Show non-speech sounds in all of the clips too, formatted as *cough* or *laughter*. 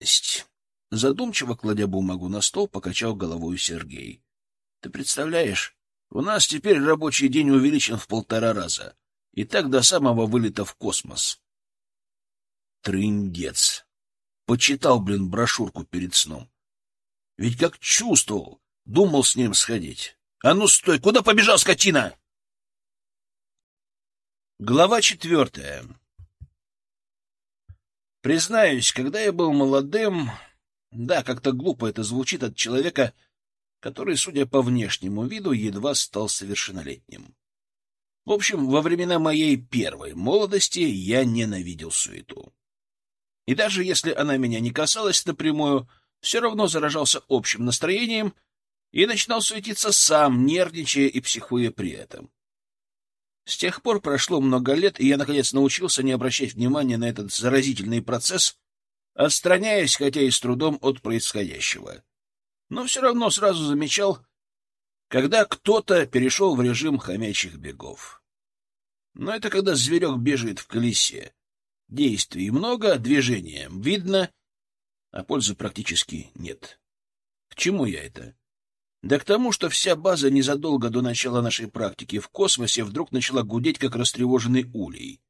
есть. Задумчиво кладя бумагу на стол, покачал головой Сергей. Ты представляешь, у нас теперь рабочий день увеличен в полтора раза. И так до самого вылета в космос. Трындец. Почитал, блин, брошюрку перед сном. Ведь как чувствовал, думал с ним сходить. А ну стой, куда побежал, скотина? Глава четвертая. Признаюсь, когда я был молодым, да, как-то глупо это звучит от человека, который, судя по внешнему виду, едва стал совершеннолетним. В общем, во времена моей первой молодости я ненавидел суету. И даже если она меня не касалась напрямую, все равно заражался общим настроением и начинал суетиться сам, нервничая и психуя при этом. С тех пор прошло много лет, и я, наконец, научился не обращать внимания на этот заразительный процесс, отстраняясь, хотя и с трудом, от происходящего. Но все равно сразу замечал, когда кто-то перешел в режим хомячих бегов. Но это когда зверек бежит в колесе. Действий много, движения видно, а пользы практически нет. К чему я это? Да к тому, что вся база незадолго до начала нашей практики в космосе вдруг начала гудеть, как растревоженный улей.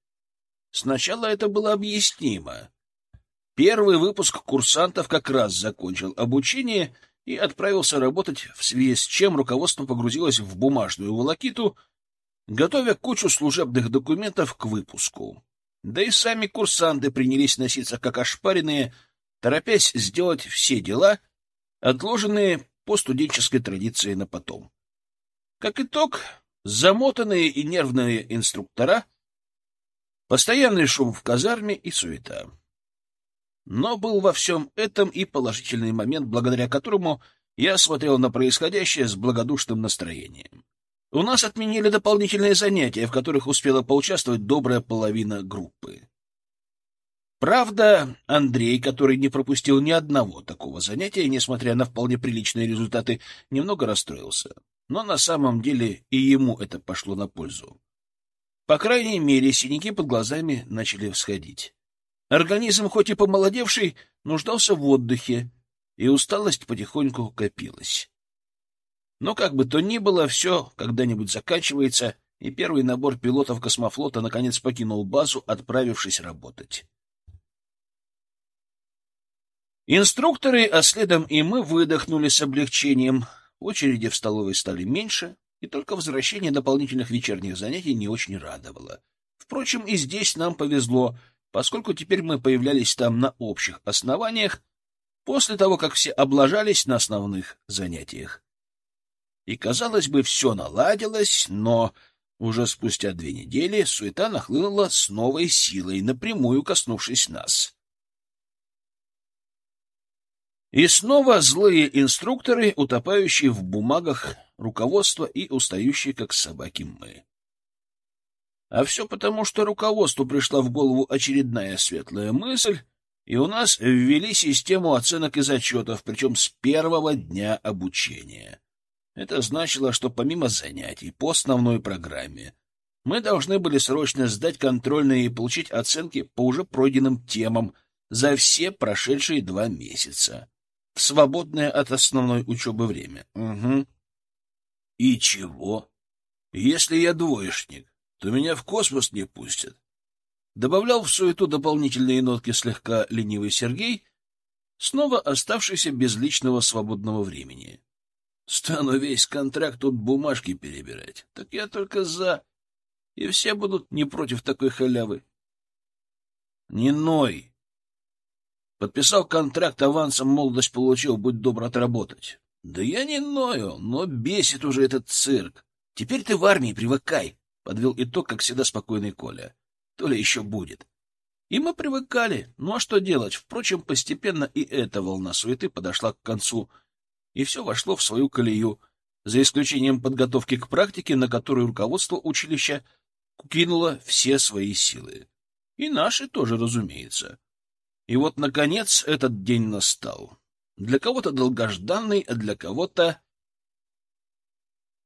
Сначала это было объяснимо. Первый выпуск курсантов как раз закончил обучение и отправился работать, в связи с чем руководство погрузилось в бумажную волокиту, готовя кучу служебных документов к выпуску. Да и сами курсанты принялись носиться как ошпаренные, торопясь сделать все дела, отложенные по студенческой традиции на потом. Как итог, замотанные и нервные инструктора, постоянный шум в казарме и суета. Но был во всем этом и положительный момент, благодаря которому я смотрел на происходящее с благодушным настроением. У нас отменили дополнительные занятия, в которых успела поучаствовать добрая половина группы. Правда, Андрей, который не пропустил ни одного такого занятия, несмотря на вполне приличные результаты, немного расстроился. Но на самом деле и ему это пошло на пользу. По крайней мере, синяки под глазами начали всходить. Организм, хоть и помолодевший, нуждался в отдыхе, и усталость потихоньку копилась. Но как бы то ни было, все когда-нибудь заканчивается, и первый набор пилотов космофлота наконец покинул базу, отправившись работать. Инструкторы, а следом и мы выдохнули с облегчением. Очереди в столовой стали меньше, и только возвращение дополнительных вечерних занятий не очень радовало. Впрочем, и здесь нам повезло, поскольку теперь мы появлялись там на общих основаниях, после того, как все облажались на основных занятиях. И, казалось бы, все наладилось, но уже спустя две недели суета нахлынула с новой силой, напрямую коснувшись нас. И снова злые инструкторы, утопающие в бумагах руководства и устающие, как собаки, мы. А все потому, что руководству пришла в голову очередная светлая мысль, и у нас ввели систему оценок и зачетов, причем с первого дня обучения. Это значило, что помимо занятий по основной программе мы должны были срочно сдать контрольные и получить оценки по уже пройденным темам за все прошедшие два месяца в свободное от основной учебы время. Угу. И чего? Если я двоечник, то меня в космос не пустят. Добавлял в суету дополнительные нотки слегка ленивый Сергей, снова оставшийся без личного свободного времени. Стану весь контракт тут бумажки перебирать. Так я только за. И все будут не против такой халявы. Не ной. Подписал контракт, авансом молодость получил, будь добр отработать. Да я не ною, но бесит уже этот цирк. Теперь ты в армии привыкай, — подвел итог, как всегда, спокойный Коля. То ли еще будет. И мы привыкали. Ну а что делать? Впрочем, постепенно и эта волна суеты подошла к концу, и все вошло в свою колею, за исключением подготовки к практике, на которую руководство училища кинуло все свои силы. И наши тоже, разумеется. И вот, наконец, этот день настал. Для кого-то долгожданный, а для кого-то...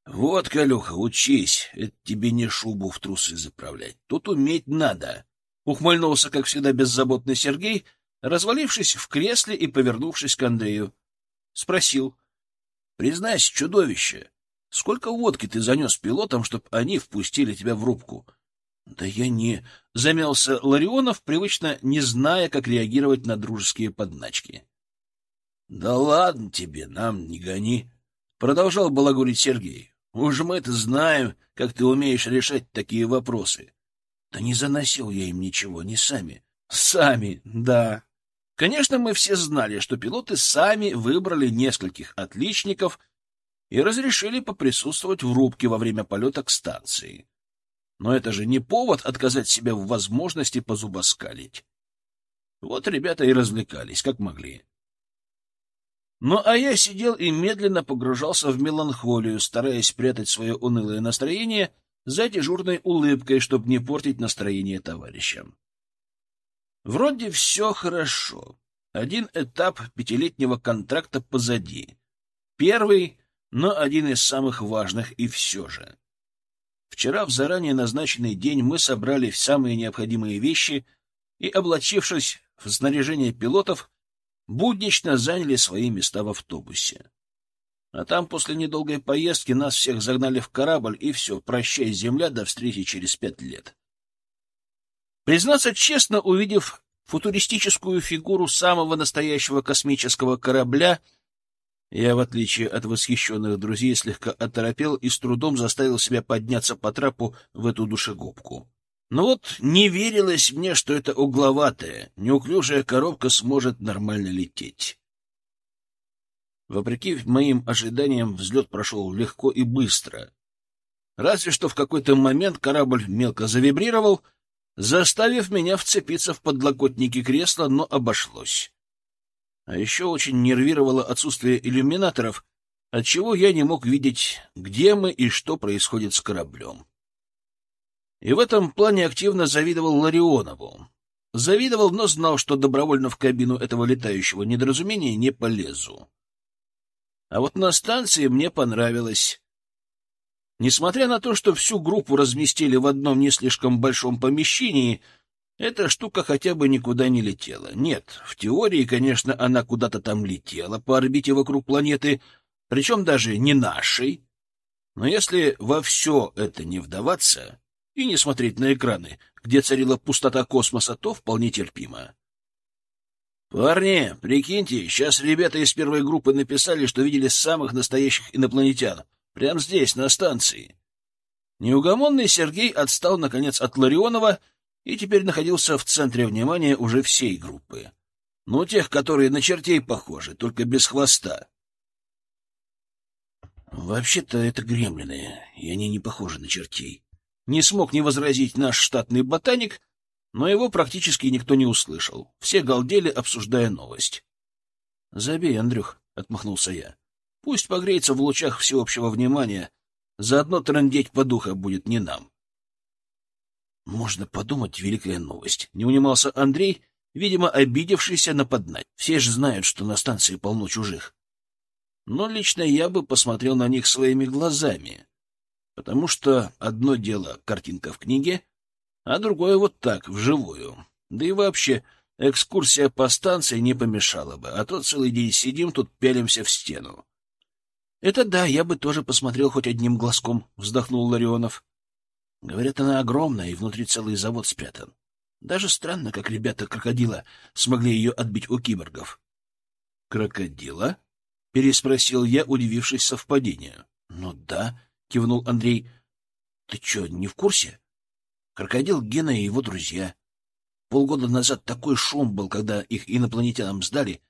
Вот, Калюха, учись, это тебе не шубу в трусы заправлять. Тут уметь надо. Ухмыльнулся, как всегда, беззаботный Сергей, развалившись в кресле и повернувшись к Андрею. Спросил. — Признайся, чудовище, сколько водки ты занес пилотам, чтобы они впустили тебя в рубку? — Да я не... — замялся Ларионов, привычно не зная, как реагировать на дружеские подначки. — Да ладно тебе, нам не гони, — продолжал балагурить Сергей. — Уж мы это знаем, как ты умеешь решать такие вопросы. Да не заносил я им ничего, не сами. Сами, да. Конечно, мы все знали, что пилоты сами выбрали нескольких отличников и разрешили поприсутствовать в рубке во время полета к станции. Но это же не повод отказать себе в возможности позубоскалить. Вот ребята и развлекались, как могли. Ну, а я сидел и медленно погружался в меланхолию, стараясь спрятать свое унылое настроение за дежурной улыбкой, чтобы не портить настроение товарищам. Вроде все хорошо. Один этап пятилетнего контракта позади. Первый, но один из самых важных и все же. Вчера в заранее назначенный день мы собрали самые необходимые вещи и, облачившись в снаряжение пилотов, буднично заняли свои места в автобусе. А там после недолгой поездки нас всех загнали в корабль, и все, прощай, земля, до встречи через пять лет. Признаться честно, увидев футуристическую фигуру самого настоящего космического корабля, я, в отличие от восхищенных друзей, слегка оторопел и с трудом заставил себя подняться по трапу в эту душегубку. Но вот не верилось мне, что эта угловатая, неуклюжая коробка сможет нормально лететь. Вопреки моим ожиданиям, взлет прошел легко и быстро. Разве что в какой-то момент корабль мелко завибрировал, заставив меня вцепиться в подлокотники кресла, но обошлось. А еще очень нервировало отсутствие иллюминаторов, отчего я не мог видеть, где мы и что происходит с кораблем. И в этом плане активно завидовал Ларионову. Завидовал, но знал, что добровольно в кабину этого летающего недоразумения не полезу. А вот на станции мне понравилось. Несмотря на то, что всю группу разместили в одном не слишком большом помещении, эта штука хотя бы никуда не летела. Нет, в теории, конечно, она куда-то там летела по орбите вокруг планеты, причем даже не нашей. Но если во все это не вдаваться и не смотреть на экраны, где царила пустота космоса, то вполне терпимо. «Парни, прикиньте, сейчас ребята из первой группы написали, что видели самых настоящих инопланетян. Прямо здесь, на станции. Неугомонный Сергей отстал, наконец, от Ларионова и теперь находился в центре внимания уже всей группы. Ну, тех, которые на чертей похожи, только без хвоста. Вообще-то это гремлины, и они не похожи на чертей. Не смог не возразить наш штатный ботаник, но его практически никто не услышал. Все галдели, обсуждая новость. — Забей, Андрюх, — отмахнулся я. Пусть погреется в лучах всеобщего внимания, заодно трындеть по духа будет не нам. Можно подумать, великая новость. Не унимался Андрей, видимо, обидевшийся на поднать. Все же знают, что на станции полно чужих. Но лично я бы посмотрел на них своими глазами, потому что одно дело — картинка в книге, а другое вот так, вживую. Да и вообще, экскурсия по станции не помешала бы, а то целый день сидим тут, пялимся в стену. Это да, я бы тоже посмотрел хоть одним глазком, вздохнул Ларионов. Говорят, она огромная, и внутри целый завод спрятан. Даже странно, как ребята крокодила смогли ее отбить у киборгов. Крокодила? переспросил я, удивившись совпадению. Ну да, кивнул Андрей. Ты что, не в курсе? Крокодил Гена и его друзья. Полгода назад такой шум был, когда их инопланетянам сдали,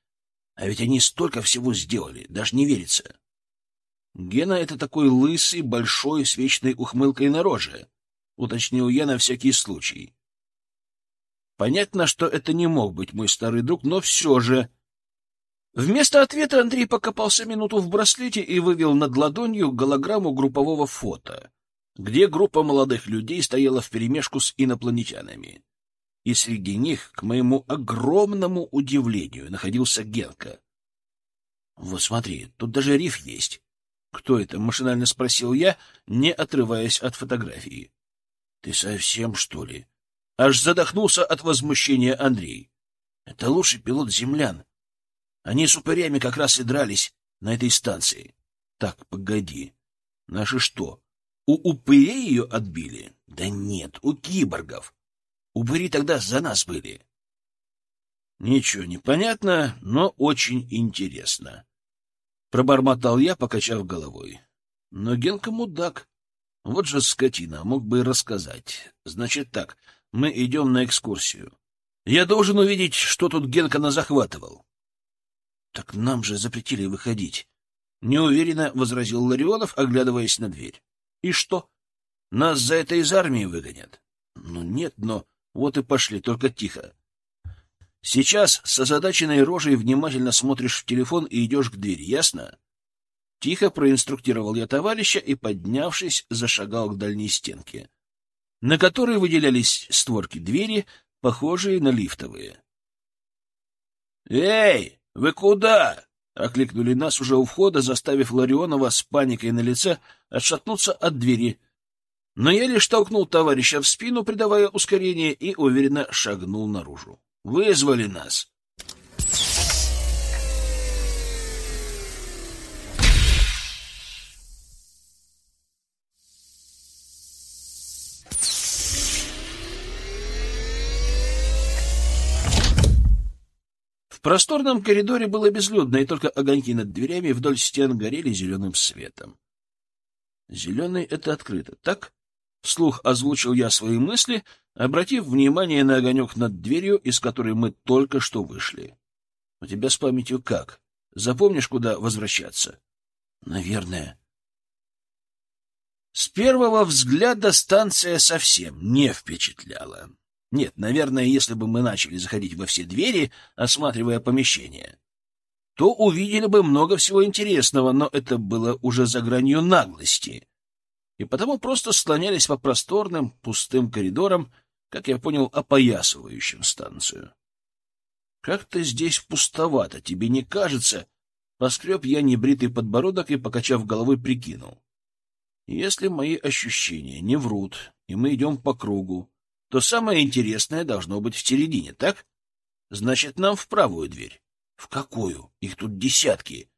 а ведь они столько всего сделали, даже не верится. Гена — это такой лысый, большой, с вечной ухмылкой на роже, — уточнил я на всякий случай. Понятно, что это не мог быть мой старый друг, но все же... Вместо ответа Андрей покопался минуту в браслете и вывел над ладонью голограмму группового фото, где группа молодых людей стояла вперемешку с инопланетянами. И среди них, к моему огромному удивлению, находился Генка. Вот смотри, тут даже риф есть. «Кто это?» — машинально спросил я, не отрываясь от фотографии. «Ты совсем, что ли?» Аж задохнулся от возмущения Андрей. Это лучший пилот землян. Они с упырями как раз и дрались на этой станции. Так, погоди. Наши что, у упырей ее отбили? Да нет, у киборгов. Упыри тогда за нас были. Ничего не понятно, но очень интересно. Пробормотал я, покачав головой. Но Генка мудак. Вот же скотина, мог бы и рассказать. Значит так, мы идем на экскурсию. Я должен увидеть, что тут Генка назахватывал. — Так нам же запретили выходить. Неуверенно возразил Ларионов, оглядываясь на дверь. — И что? Нас за это из армии выгонят? — Ну нет, но... Вот и пошли, только тихо. Сейчас с озадаченной рожей внимательно смотришь в телефон и идешь к двери, ясно? Тихо проинструктировал я товарища и, поднявшись, зашагал к дальней стенке, на которой выделялись створки двери, похожие на лифтовые. «Эй, вы куда?» — окликнули нас уже у входа, заставив Ларионова с паникой на лице отшатнуться от двери. Но я лишь толкнул товарища в спину, придавая ускорение, и уверенно шагнул наружу. «Вызвали нас!» Просторном коридоре было безлюдно, и только огоньки над дверями вдоль стен горели зеленым светом. Зеленый — это открыто, так? Вслух озвучил я свои мысли, обратив внимание на огонек над дверью, из которой мы только что вышли. — У тебя с памятью как? Запомнишь, куда возвращаться? — Наверное. С первого взгляда станция совсем не впечатляла. Нет, наверное, если бы мы начали заходить во все двери, осматривая помещение, то увидели бы много всего интересного, но это было уже за гранью наглости. И потому просто склонялись по просторным, пустым коридорам, как я понял, опоясывающим станцию. «Как-то здесь пустовато, тебе не кажется?» Поскреб я небритый подбородок и, покачав головой, прикинул. «Если мои ощущения не врут, и мы идем по кругу, то самое интересное должно быть в середине, так? Значит, нам в правую дверь. В какую? Их тут десятки.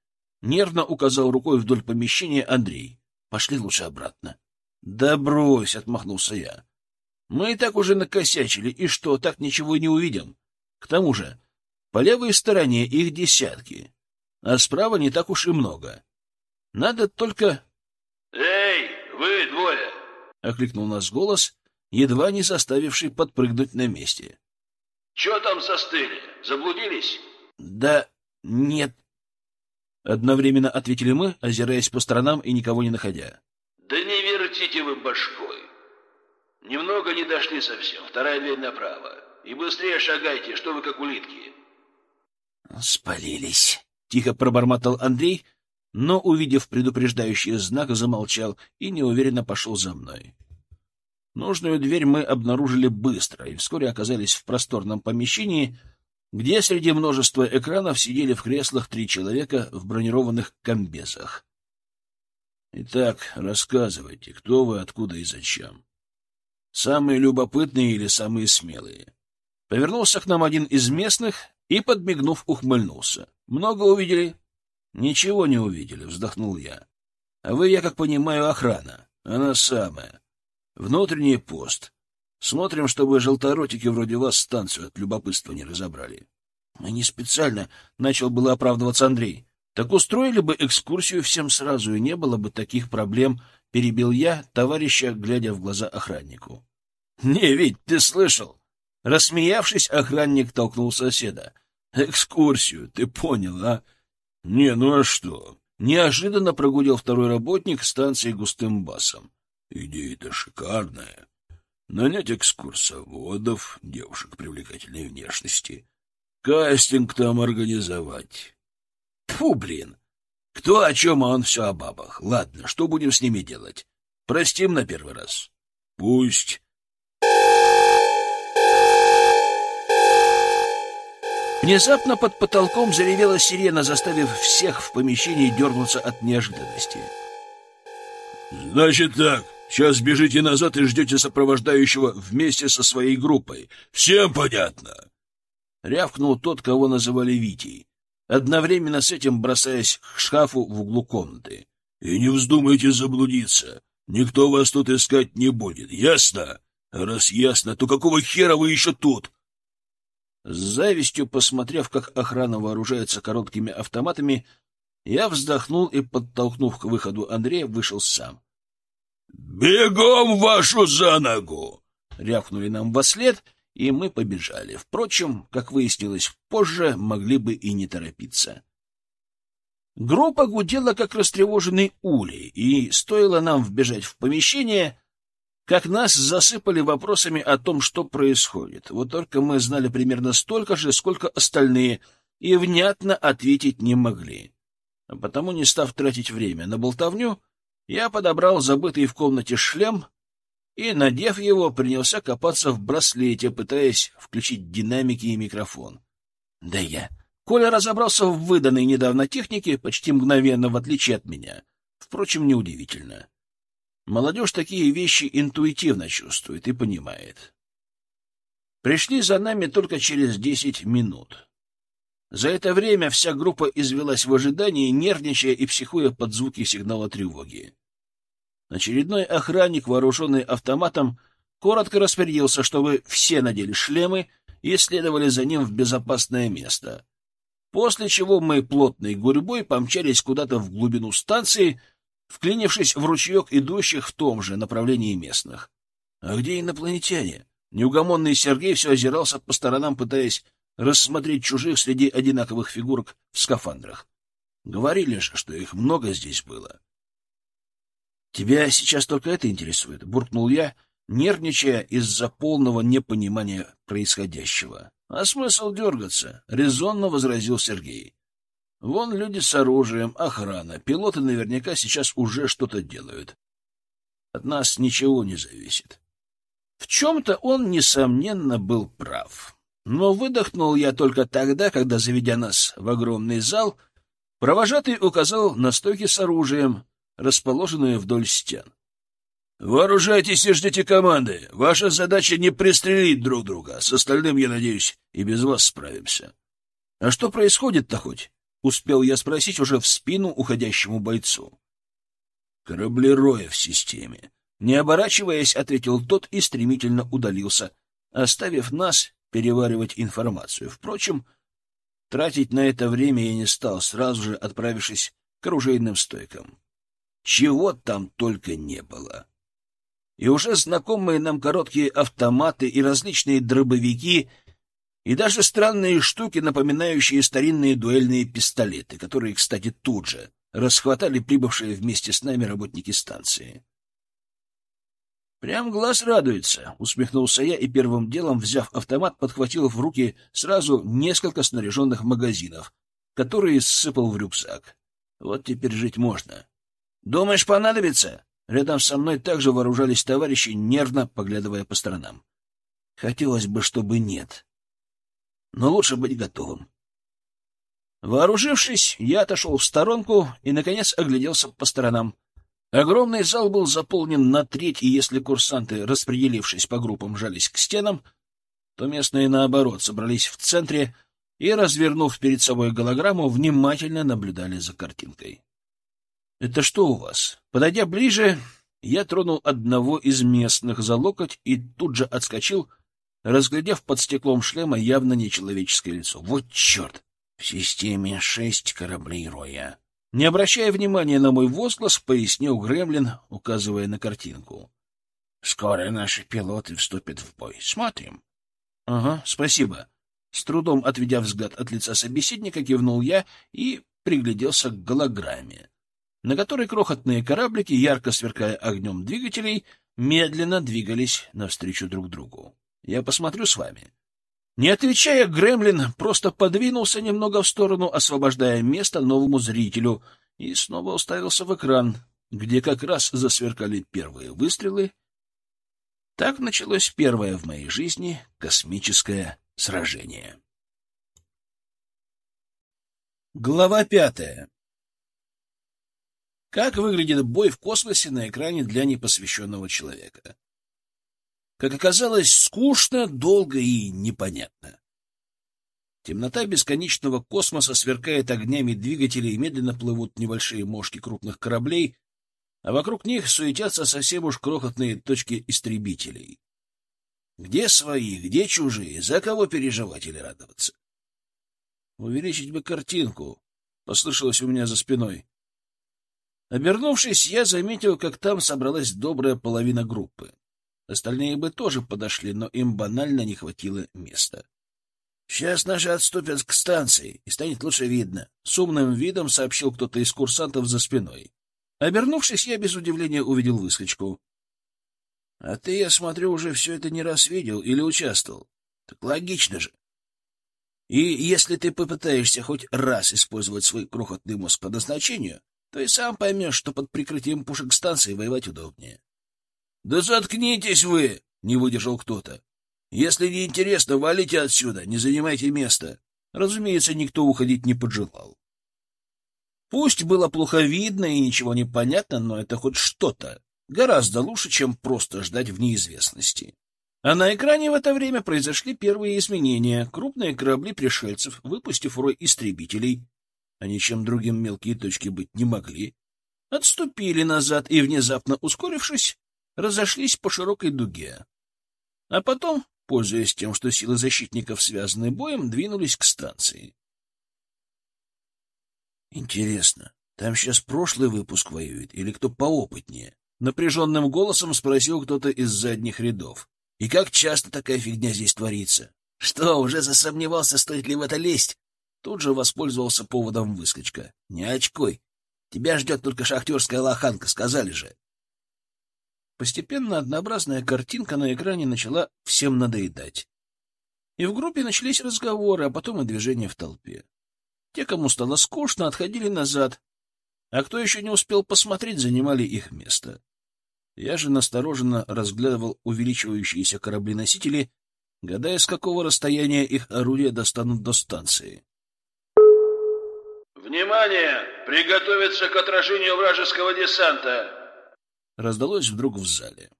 Нервно указал рукой вдоль помещения Андрей. Пошли лучше обратно. Да брось, отмахнулся я. Мы и так уже накосячили, и что, так ничего не увидим? К тому же, по левой стороне их десятки, а справа не так уж и много. Надо только... — Эй, вы двое! — окликнул нас голос, едва не заставивший подпрыгнуть на месте. — Чего там застыли? Заблудились? — Да нет. Одновременно ответили мы, озираясь по сторонам и никого не находя. — Да не вертите вы башкой. Немного не дошли совсем. Вторая дверь направо. И быстрее шагайте, что вы как улитки. — Спалились, — тихо пробормотал Андрей, но, увидев предупреждающий знак, замолчал и неуверенно пошел за мной. Нужную дверь мы обнаружили быстро и вскоре оказались в просторном помещении, где среди множества экранов сидели в креслах три человека в бронированных комбезах. Итак, рассказывайте, кто вы, откуда и зачем. Самые любопытные или самые смелые? Повернулся к нам один из местных и, подмигнув, ухмыльнулся. Много увидели? Ничего не увидели, вздохнул я. А вы, я как понимаю, охрана. Она самая. Внутренний пост. Смотрим, чтобы желторотики вроде вас станцию от любопытства не разобрали. Мы не специально, — начал было оправдываться Андрей. Так устроили бы экскурсию всем сразу, и не было бы таких проблем, — перебил я товарища, глядя в глаза охраннику. — Не, ведь ты слышал? Рассмеявшись, охранник толкнул соседа. — Экскурсию, ты понял, а? — Не, ну а что? Неожиданно прогудел второй работник станции густым басом. Идея-то шикарная. Нанять экскурсоводов, девушек привлекательной внешности. Кастинг там организовать. Тьфу, блин! Кто о чем, а он все о бабах. Ладно, что будем с ними делать? Простим на первый раз. Пусть. Внезапно под потолком заревела сирена, заставив всех в помещении дернуться от неожиданности. «Значит так, Сейчас бежите назад и ждете сопровождающего вместе со своей группой. Всем понятно?» рявкнул тот, кого называли Витей, одновременно с этим бросаясь к шкафу в углу комнаты. — И не вздумайте заблудиться. Никто вас тут искать не будет, ясно? Раз ясно, то какого хера вы еще тут? С завистью, посмотрев, как охрана вооружается короткими автоматами, я вздохнул и, подтолкнув к выходу Андрея, вышел сам. «Бегом вашу за ногу!» — рявкнули нам во след, и мы побежали. Впрочем, как выяснилось позже, могли бы и не торопиться. Группа гудела, как растревоженный улей, и стоило нам вбежать в помещение, как нас засыпали вопросами о том, что происходит. Вот только мы знали примерно столько же, сколько остальные, и внятно ответить не могли. А потому, не став тратить время на болтовню, я подобрал забытый в комнате шлем и, надев его, принялся копаться в браслете, пытаясь включить динамики и микрофон. Да я... Коля разобрался в выданной недавно технике почти мгновенно, в отличие от меня. Впрочем, неудивительно. Молодежь такие вещи интуитивно чувствует и понимает. Пришли за нами только через десять минут. За это время вся группа извелась в ожидании, нервничая и психуя под звуки сигнала тревоги. Очередной охранник, вооруженный автоматом, коротко распорядился, чтобы все надели шлемы и следовали за ним в безопасное место. После чего мы плотной гурьбой помчались куда-то в глубину станции — вклинившись в ручеек идущих в том же направлении местных. А где инопланетяне? Неугомонный Сергей все озирался по сторонам, пытаясь рассмотреть чужих среди одинаковых фигурок в скафандрах. Говорили же, что их много здесь было. «Тебя сейчас только это интересует», — буркнул я, нервничая из-за полного непонимания происходящего. «А смысл дергаться?» — резонно возразил Сергей. Вон люди с оружием, охрана, пилоты наверняка сейчас уже что-то делают. От нас ничего не зависит. В чем-то он, несомненно, был прав. Но выдохнул я только тогда, когда, заведя нас в огромный зал, провожатый указал на стойки с оружием, расположенные вдоль стен. «Вооружайтесь и ждите команды. Ваша задача не пристрелить друг друга. С остальным, я надеюсь, и без вас справимся». «А что происходит-то хоть?» Успел я спросить уже в спину уходящему бойцу. «Кораблероя в системе». Не оборачиваясь, ответил тот и стремительно удалился, оставив нас переваривать информацию. Впрочем, тратить на это время я не стал, сразу же отправившись к оружейным стойкам. Чего там только не было. И уже знакомые нам короткие автоматы и различные дробовики — и даже странные штуки, напоминающие старинные дуэльные пистолеты, которые, кстати, тут же расхватали прибывшие вместе с нами работники станции. «Прям глаз радуется», — усмехнулся я и первым делом, взяв автомат, подхватил в руки сразу несколько снаряженных магазинов, которые сыпал в рюкзак. «Вот теперь жить можно». «Думаешь, понадобится?» Рядом со мной также вооружались товарищи, нервно поглядывая по сторонам. «Хотелось бы, чтобы нет», но лучше быть готовым. Вооружившись, я отошел в сторонку и, наконец, огляделся по сторонам. Огромный зал был заполнен на треть, и если курсанты, распределившись по группам, жались к стенам, то местные, наоборот, собрались в центре и, развернув перед собой голограмму, внимательно наблюдали за картинкой. — Это что у вас? Подойдя ближе, я тронул одного из местных за локоть и тут же отскочил, разглядев под стеклом шлема явно нечеловеческое лицо. Вот черт! В системе шесть кораблей Роя. Не обращая внимания на мой возглас, пояснил Гремлин, указывая на картинку. Скоро наши пилоты вступят в бой. Смотрим. — Ага, спасибо. С трудом отведя взгляд от лица собеседника, кивнул я и пригляделся к голограмме, на которой крохотные кораблики, ярко сверкая огнем двигателей, медленно двигались навстречу друг другу. Я посмотрю с вами. Не отвечая, Гремлин просто подвинулся немного в сторону, освобождая место новому зрителю, и снова уставился в экран, где как раз засверкали первые выстрелы. Так началось первое в моей жизни космическое сражение. Глава пятая. Как выглядит бой в космосе на экране для непосвященного человека? Как оказалось, скучно, долго и непонятно. Темнота бесконечного космоса сверкает огнями двигателей, медленно плывут небольшие мошки крупных кораблей, а вокруг них суетятся совсем уж крохотные точки истребителей. Где свои, где чужие, за кого переживать или радоваться? Увеличить бы картинку, — послышалось у меня за спиной. Обернувшись, я заметил, как там собралась добрая половина группы. Остальные бы тоже подошли, но им банально не хватило места. — Сейчас наши отступят к станции, и станет лучше видно, — с умным видом сообщил кто-то из курсантов за спиной. Обернувшись, я без удивления увидел выскочку. — А ты, я смотрю, уже все это не раз видел или участвовал. Так логично же. И если ты попытаешься хоть раз использовать свой крохотный мозг по назначению, то и сам поймешь, что под прикрытием пушек станции воевать удобнее. — Да заткнитесь вы! — не выдержал кто-то. — Если не интересно, валите отсюда, не занимайте место. Разумеется, никто уходить не поджелал. Пусть было плохо видно и ничего не понятно, но это хоть что-то. Гораздо лучше, чем просто ждать в неизвестности. А на экране в это время произошли первые изменения. Крупные корабли пришельцев, выпустив рой истребителей, а ничем другим мелкие точки быть не могли, отступили назад и, внезапно ускорившись, разошлись по широкой дуге. А потом, пользуясь тем, что силы защитников связаны боем, двинулись к станции. Интересно, там сейчас прошлый выпуск воюет или кто поопытнее? Напряженным голосом спросил кто-то из задних рядов. И как часто такая фигня здесь творится? Что, уже засомневался, стоит ли в это лезть? Тут же воспользовался поводом выскочка. Не очкой. Тебя ждет только шахтерская лоханка, сказали же. Постепенно однообразная картинка на экране начала всем надоедать. И в группе начались разговоры, а потом и движения в толпе. Те, кому стало скучно, отходили назад, а кто еще не успел посмотреть, занимали их место. Я же настороженно разглядывал увеличивающиеся корабли-носители, гадая, с какого расстояния их орудия достанут до станции. «Внимание! Приготовиться к отражению вражеского десанта!» Раздалось вдруг в зале.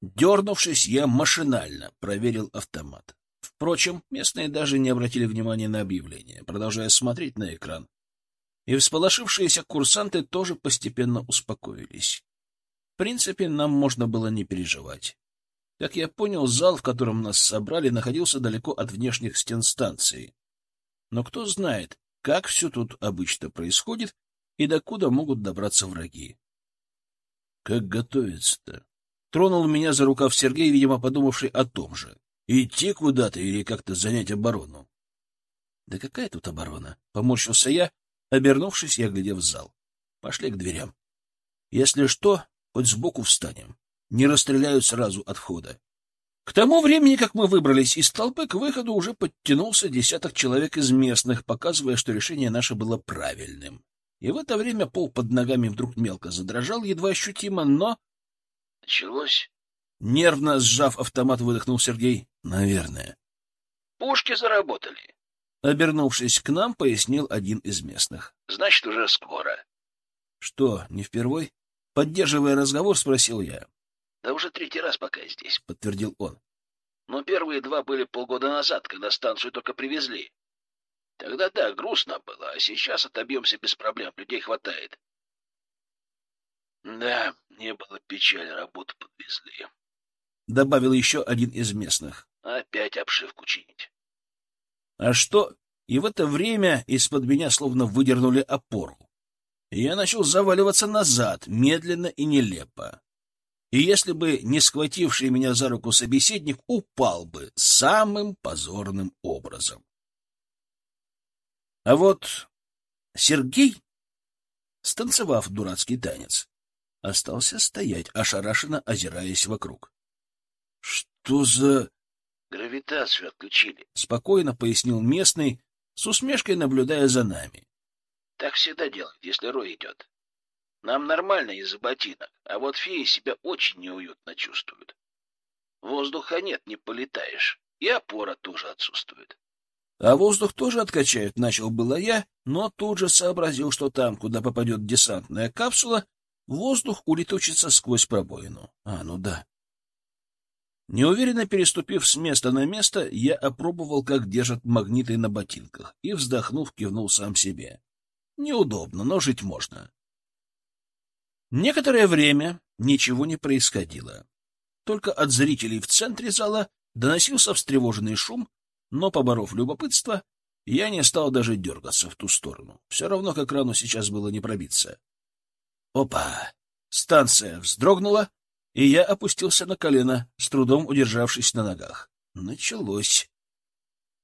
Дернувшись, я машинально проверил автомат. Впрочем, местные даже не обратили внимания на объявление, продолжая смотреть на экран. И всполошившиеся курсанты тоже постепенно успокоились. В принципе, нам можно было не переживать. Как я понял, зал, в котором нас собрали, находился далеко от внешних стен станции. Но кто знает, как все тут обычно происходит и докуда могут добраться враги. — Как готовиться-то? Тронул меня за рукав Сергей, видимо, подумавший о том же. Идти куда-то или как-то занять оборону? — Да какая тут оборона? — поморщился я, обернувшись и оглядев зал. — Пошли к дверям. Если что, Хоть сбоку встанем. Не расстреляют сразу от входа. К тому времени, как мы выбрались из толпы, к выходу уже подтянулся десяток человек из местных, показывая, что решение наше было правильным. И в это время пол под ногами вдруг мелко задрожал, едва ощутимо, но... — Началось? Нервно сжав автомат, выдохнул Сергей. — Наверное. — Пушки заработали. Обернувшись к нам, пояснил один из местных. — Значит, уже скоро. — Что, не впервой? Поддерживая разговор, спросил я. — Да уже третий раз пока здесь, — подтвердил он. — Но первые два были полгода назад, когда станцию только привезли. Тогда да, грустно было, а сейчас отобьемся без проблем, людей хватает. Да, не было печали, работу подвезли. Добавил еще один из местных. Опять обшивку чинить. А что? И в это время из-под меня словно выдернули опору я начал заваливаться назад, медленно и нелепо. И если бы не схвативший меня за руку собеседник, упал бы самым позорным образом. А вот Сергей, станцевав дурацкий танец, остался стоять, ошарашенно озираясь вокруг. — Что за... — Гравитацию отключили, — спокойно пояснил местный, с усмешкой наблюдая за нами. Так всегда делают, если рой идет. Нам нормально из-за ботинок, а вот феи себя очень неуютно чувствуют. Воздуха нет, не полетаешь, и опора тоже отсутствует. А воздух тоже откачают, начал было я, но тут же сообразил, что там, куда попадет десантная капсула, воздух улетучится сквозь пробоину. А, ну да. Неуверенно переступив с места на место, я опробовал, как держат магниты на ботинках, и, вздохнув, кивнул сам себе. Неудобно, но жить можно. Некоторое время ничего не происходило. Только от зрителей в центре зала доносился встревоженный шум, но, поборов любопытство, я не стал даже дергаться в ту сторону. Все равно к экрану сейчас было не пробиться. Опа! Станция вздрогнула, и я опустился на колено, с трудом удержавшись на ногах. Началось.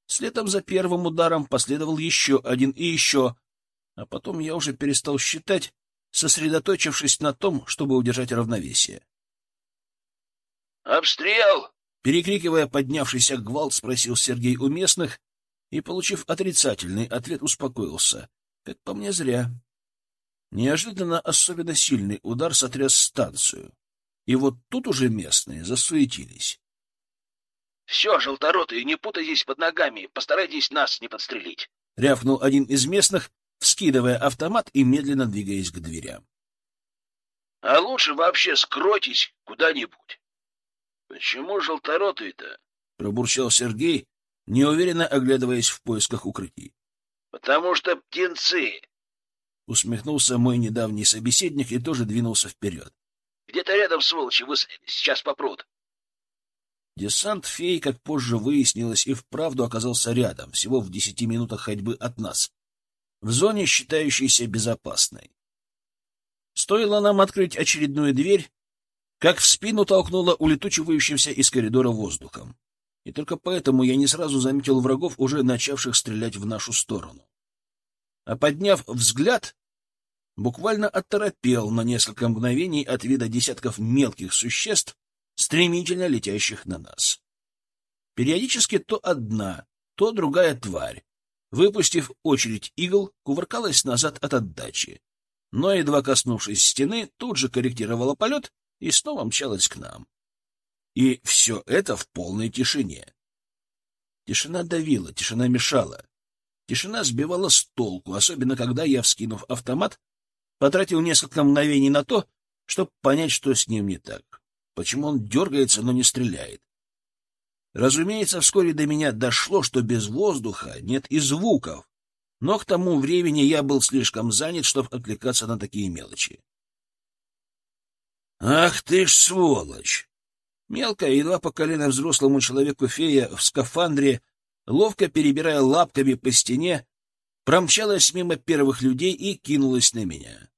Следом за первым ударом последовал еще один и еще, а потом я уже перестал считать, сосредоточившись на том, чтобы удержать равновесие. «Обстрел!» Перекрикивая поднявшийся гвалт, спросил Сергей у местных и, получив отрицательный ответ, успокоился. Как по мне, зря. Неожиданно особенно сильный удар сотряс станцию. И вот тут уже местные засуетились. — Все, желторотые, не путайтесь под ногами, постарайтесь нас не подстрелить. — рявкнул один из местных, вскидывая автомат и медленно двигаясь к дверям. — А лучше вообще скройтесь куда-нибудь. — Почему желторотые-то? — пробурчал Сергей, неуверенно оглядываясь в поисках укрытий. — Потому что птенцы. Усмехнулся мой недавний собеседник и тоже двинулся вперед. — Где-то рядом сволочи высадились, сейчас попрут. Десант фей, как позже выяснилось, и вправду оказался рядом, всего в десяти минутах ходьбы от нас, в зоне, считающейся безопасной. Стоило нам открыть очередную дверь, как в спину толкнуло улетучивающимся из коридора воздухом. И только поэтому я не сразу заметил врагов, уже начавших стрелять в нашу сторону. А подняв взгляд, буквально оторопел на несколько мгновений от вида десятков мелких существ, стремительно летящих на нас. Периодически то одна, то другая тварь, выпустив очередь игл, кувыркалась назад от отдачи, но, едва коснувшись стены, тут же корректировала полет и снова мчалась к нам. И все это в полной тишине. Тишина давила, тишина мешала. Тишина сбивала с толку, особенно когда я, вскинув автомат, потратил несколько мгновений на то, чтобы понять, что с ним не так. Почему он дергается, но не стреляет. Разумеется, вскоре до меня дошло, что без воздуха нет и звуков, но к тому времени я был слишком занят, чтобы отвлекаться на такие мелочи. «Ах ты ж сволочь!» Мелкая, едва по колено взрослому человеку фея в скафандре, ловко перебирая лапками по стене, промчалась мимо первых людей и кинулась на меня.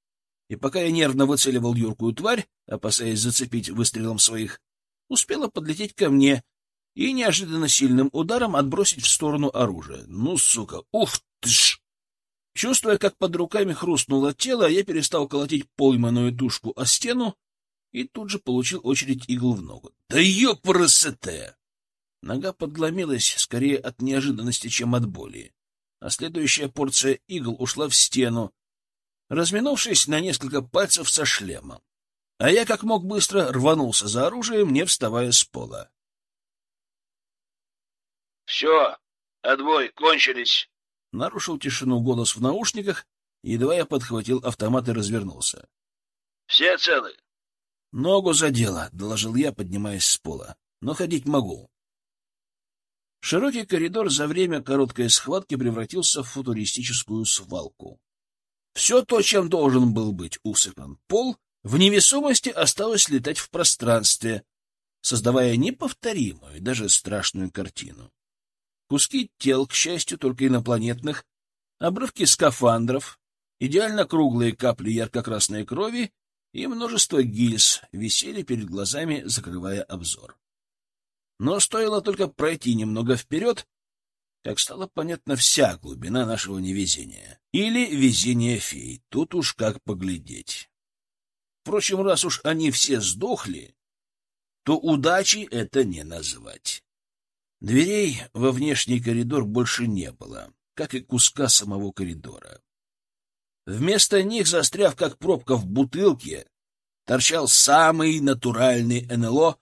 И пока я нервно выцеливал юркую тварь, опасаясь зацепить выстрелом своих, успела подлететь ко мне и неожиданно сильным ударом отбросить в сторону оружие. Ну, сука, ух ты ж! Чувствуя, как под руками хрустнуло тело, я перестал колотить пойманную тушку о стену и тут же получил очередь игл в ногу. Да ёпрасоте! Нога подломилась скорее от неожиданности, чем от боли, а следующая порция игл ушла в стену, разминувшись на несколько пальцев со шлемом. А я как мог быстро рванулся за оружием, не вставая с пола. — Все, отбой, кончились! — нарушил тишину голос в наушниках, едва я подхватил автомат и развернулся. — Все целы? Ногу задело, — доложил я, поднимаясь с пола. — Но ходить могу. Широкий коридор за время короткой схватки превратился в футуристическую свалку. Все то, чем должен был быть усыпан пол, в невесомости осталось летать в пространстве, создавая неповторимую, даже страшную картину. Куски тел, к счастью, только инопланетных, обрывки скафандров, идеально круглые капли ярко-красной крови и множество гильз висели перед глазами, закрывая обзор. Но стоило только пройти немного вперед, как стала понятна вся глубина нашего невезения. Или везения фей, тут уж как поглядеть. Впрочем, раз уж они все сдохли, то удачи это не назвать. Дверей во внешний коридор больше не было, как и куска самого коридора. Вместо них, застряв как пробка в бутылке, торчал самый натуральный НЛО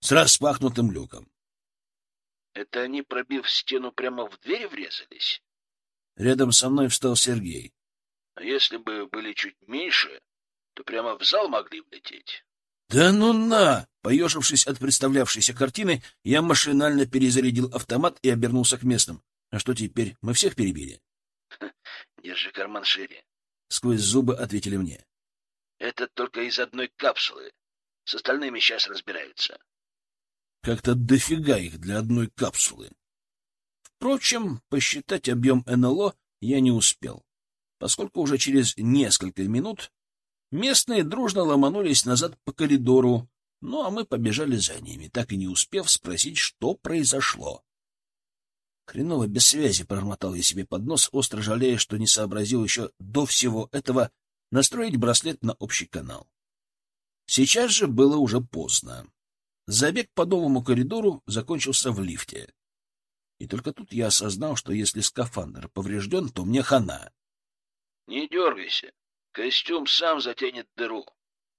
с распахнутым люком. — Это они, пробив стену, прямо в дверь врезались? Рядом со мной встал Сергей. — А если бы были чуть меньше, то прямо в зал могли влететь. Да ну на! Поежившись от представлявшейся картины, я машинально перезарядил автомат и обернулся к местным. А что теперь? Мы всех перебили? *laughs* — Держи карман шире. — сквозь зубы ответили мне. — Это только из одной капсулы. С остальными сейчас разбираются. Как-то дофига их для одной капсулы. Впрочем, посчитать объем НЛО я не успел, поскольку уже через несколько минут местные дружно ломанулись назад по коридору, ну а мы побежали за ними, так и не успев спросить, что произошло. Хреново без связи промотал я себе под нос, остро жалея, что не сообразил еще до всего этого настроить браслет на общий канал. Сейчас же было уже поздно. Забег по новому коридору закончился в лифте. И только тут я осознал, что если скафандр поврежден, то мне хана. — Не дергайся. Костюм сам затянет дыру.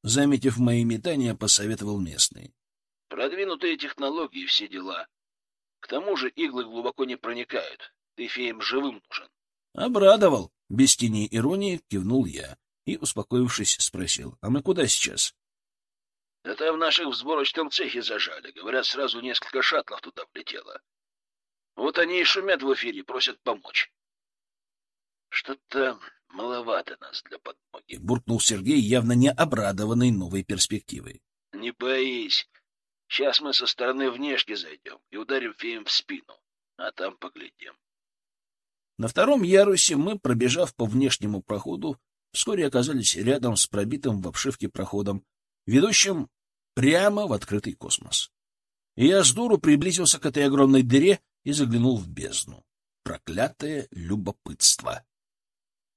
Заметив мои метания, посоветовал местный. — Продвинутые технологии, все дела. К тому же иглы глубоко не проникают. Ты феем живым нужен. Обрадовал. Без тени иронии кивнул я и, успокоившись, спросил. — А мы куда сейчас? — Да там наших в сборочном цехе зажали. Говорят, сразу несколько шаттлов туда влетело. Вот они и шумят в эфире, просят помочь. Что-то маловато нас для подмоги. Буркнул Сергей, явно не обрадованный новой перспективой. — Не боись. Сейчас мы со стороны внешки зайдем и ударим феем в спину, а там поглядим. На втором ярусе мы, пробежав по внешнему проходу, вскоре оказались рядом с пробитым в обшивке проходом, ведущим прямо в открытый космос. И я с дуру приблизился к этой огромной дыре и заглянул в бездну. Проклятое любопытство!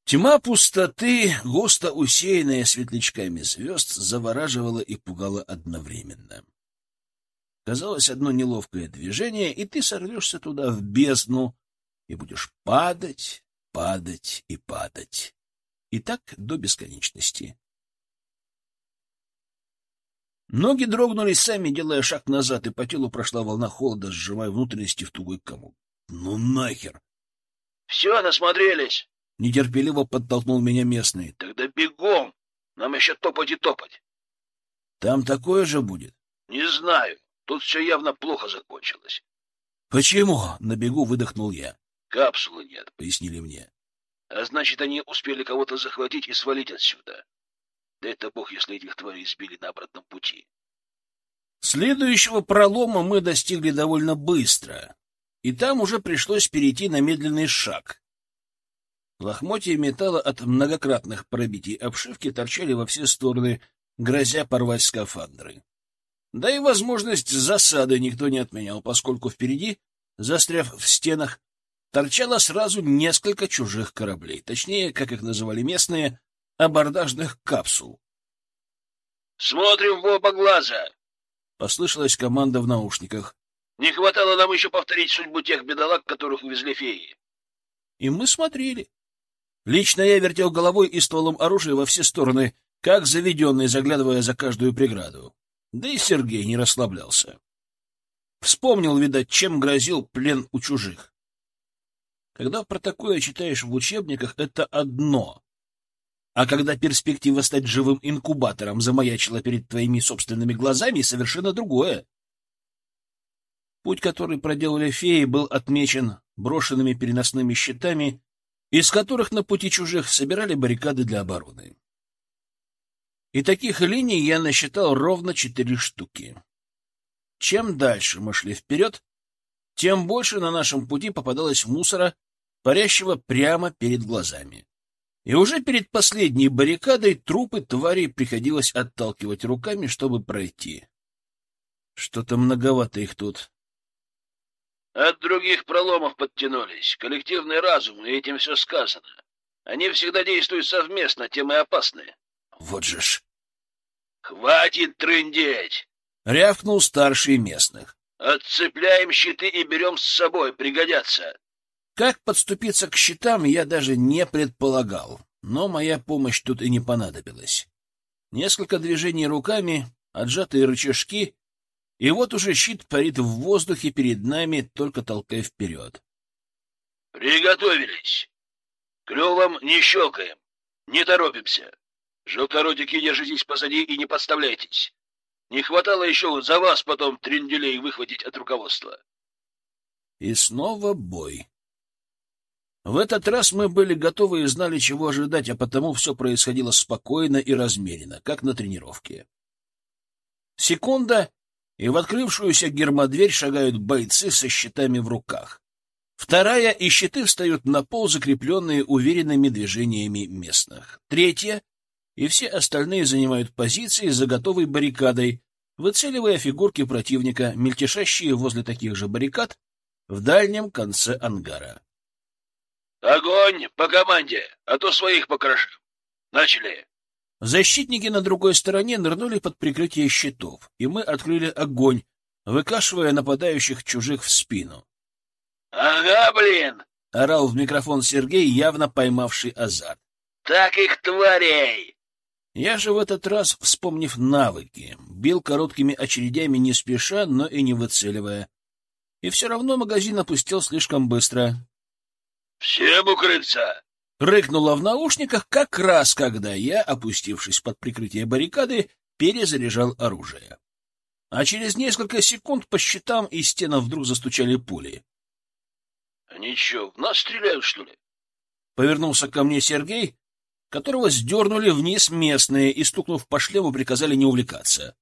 Тьма пустоты, густо усеянная светлячками звезд, завораживала и пугала одновременно. Казалось, одно неловкое движение, и ты сорвешься туда, в бездну, и будешь падать, падать и падать. И так до бесконечности. Ноги дрогнули сами, делая шаг назад, и по телу прошла волна холода, сжимая внутренности в тугой комок. Ну нахер! — Все, насмотрелись! — нетерпеливо подтолкнул меня местный. — Тогда бегом! Нам еще топать и топать. — Там такое же будет? — Не знаю. Тут все явно плохо закончилось. — Почему? — на бегу выдохнул я. — Капсулы нет, — пояснили мне. — А значит, они успели кого-то захватить и свалить отсюда. Да это бог, если этих тварей сбили на обратном пути. Следующего пролома мы достигли довольно быстро, и там уже пришлось перейти на медленный шаг. Лохмотья металла от многократных пробитий обшивки торчали во все стороны, грозя порвать скафандры. Да и возможность засады никто не отменял, поскольку впереди, застряв в стенах, торчало сразу несколько чужих кораблей, точнее, как их называли местные, абордажных капсул. «Смотрим в оба глаза!» — послышалась команда в наушниках. «Не хватало нам еще повторить судьбу тех бедолаг, которых увезли феи». И мы смотрели. Лично я вертел головой и стволом оружия во все стороны, как заведенный, заглядывая за каждую преграду. Да и Сергей не расслаблялся. Вспомнил, видать, чем грозил плен у чужих. Когда про такое читаешь в учебниках, это одно. А когда перспектива стать живым инкубатором замаячила перед твоими собственными глазами, совершенно другое. Путь, который проделали феи, был отмечен брошенными переносными щитами, из которых на пути чужих собирали баррикады для обороны. И таких линий я насчитал ровно четыре штуки. Чем дальше мы шли вперед, тем больше на нашем пути попадалось мусора, парящего прямо перед глазами. И уже перед последней баррикадой трупы тварей приходилось отталкивать руками, чтобы пройти. Что-то многовато их тут. От других проломов подтянулись. Коллективный разум, и этим все сказано. Они всегда действуют совместно, тем и опасны. Вот же ж! Хватит трындеть! Рявкнул старший местных. Отцепляем щиты и берем с собой, пригодятся. Как подступиться к щитам, я даже не предполагал, но моя помощь тут и не понадобилась. Несколько движений руками, отжатые рычажки, и вот уже щит парит в воздухе перед нами, только толкая вперед. Приготовились! Клювом не щелкаем, не торопимся. Желторотики, держитесь позади и не подставляйтесь. Не хватало еще за вас потом тренделей выхватить от руководства. И снова бой. В этот раз мы были готовы и знали, чего ожидать, а потому все происходило спокойно и размеренно, как на тренировке. Секунда, и в открывшуюся гермодверь шагают бойцы со щитами в руках. Вторая, и щиты встают на пол, закрепленные уверенными движениями местных. Третья, и все остальные занимают позиции за готовой баррикадой, выцеливая фигурки противника, мельтешащие возле таких же баррикад в дальнем конце ангара. «Огонь по команде, а то своих покрошим. Начали!» Защитники на другой стороне нырнули под прикрытие щитов, и мы открыли огонь, выкашивая нападающих чужих в спину. «Ага, блин!» — орал в микрофон Сергей, явно поймавший азарт. «Так их тварей!» Я же в этот раз, вспомнив навыки, бил короткими очередями не спеша, но и не выцеливая. И все равно магазин опустил слишком быстро. «Всем укрыться!» Рыкнула в наушниках как раз, когда я, опустившись под прикрытие баррикады, перезаряжал оружие. А через несколько секунд по щитам и стенам вдруг застучали пули. — Они что, в нас стреляют, что ли? Повернулся ко мне Сергей, которого сдернули вниз местные и, стукнув по шлему, приказали не увлекаться.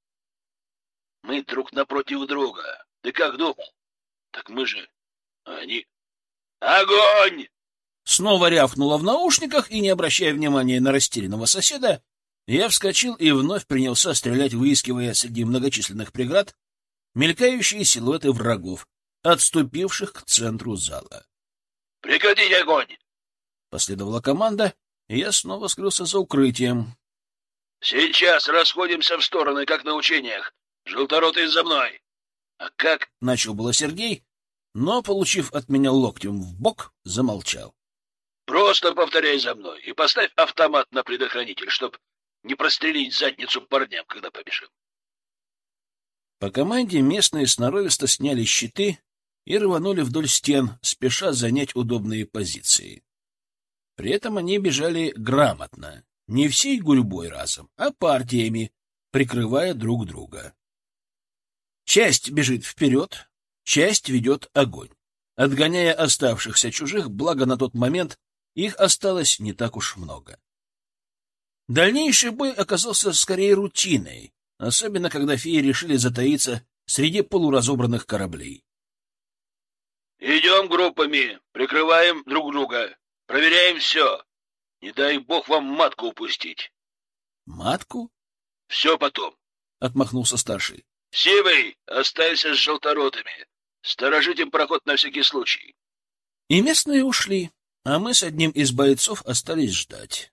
— Мы друг напротив друга. Ты как думал? Так мы же... Они... Огонь! Снова рявкнула в наушниках, и, не обращая внимания на растерянного соседа, я вскочил и вновь принялся стрелять, выискивая среди многочисленных преград мелькающие силуэты врагов, отступивших к центру зала. «Прекратить огонь!» Последовала команда, я снова скрылся за укрытием. «Сейчас расходимся в стороны, как на учениях. Желторотый за мной!» «А как?» — начал было Сергей, но, получив от меня локтем в бок, замолчал. Просто повторяй за мной и поставь автомат на предохранитель, чтоб не прострелить задницу парням, когда побежим. По команде местные сноровисто сняли щиты и рванули вдоль стен, спеша занять удобные позиции. При этом они бежали грамотно, не всей гурьбой разом, а партиями, прикрывая друг друга. Часть бежит вперед, часть ведет огонь, отгоняя оставшихся чужих, благо на тот момент их осталось не так уж много. Дальнейший бой оказался скорее рутиной, особенно когда феи решили затаиться среди полуразобранных кораблей. «Идем группами, прикрываем друг друга, проверяем все. Не дай бог вам матку упустить». «Матку?» «Все потом», — отмахнулся старший. «Сивый, оставься с желторотами. Сторожите проход на всякий случай». И местные ушли а мы с одним из бойцов остались ждать.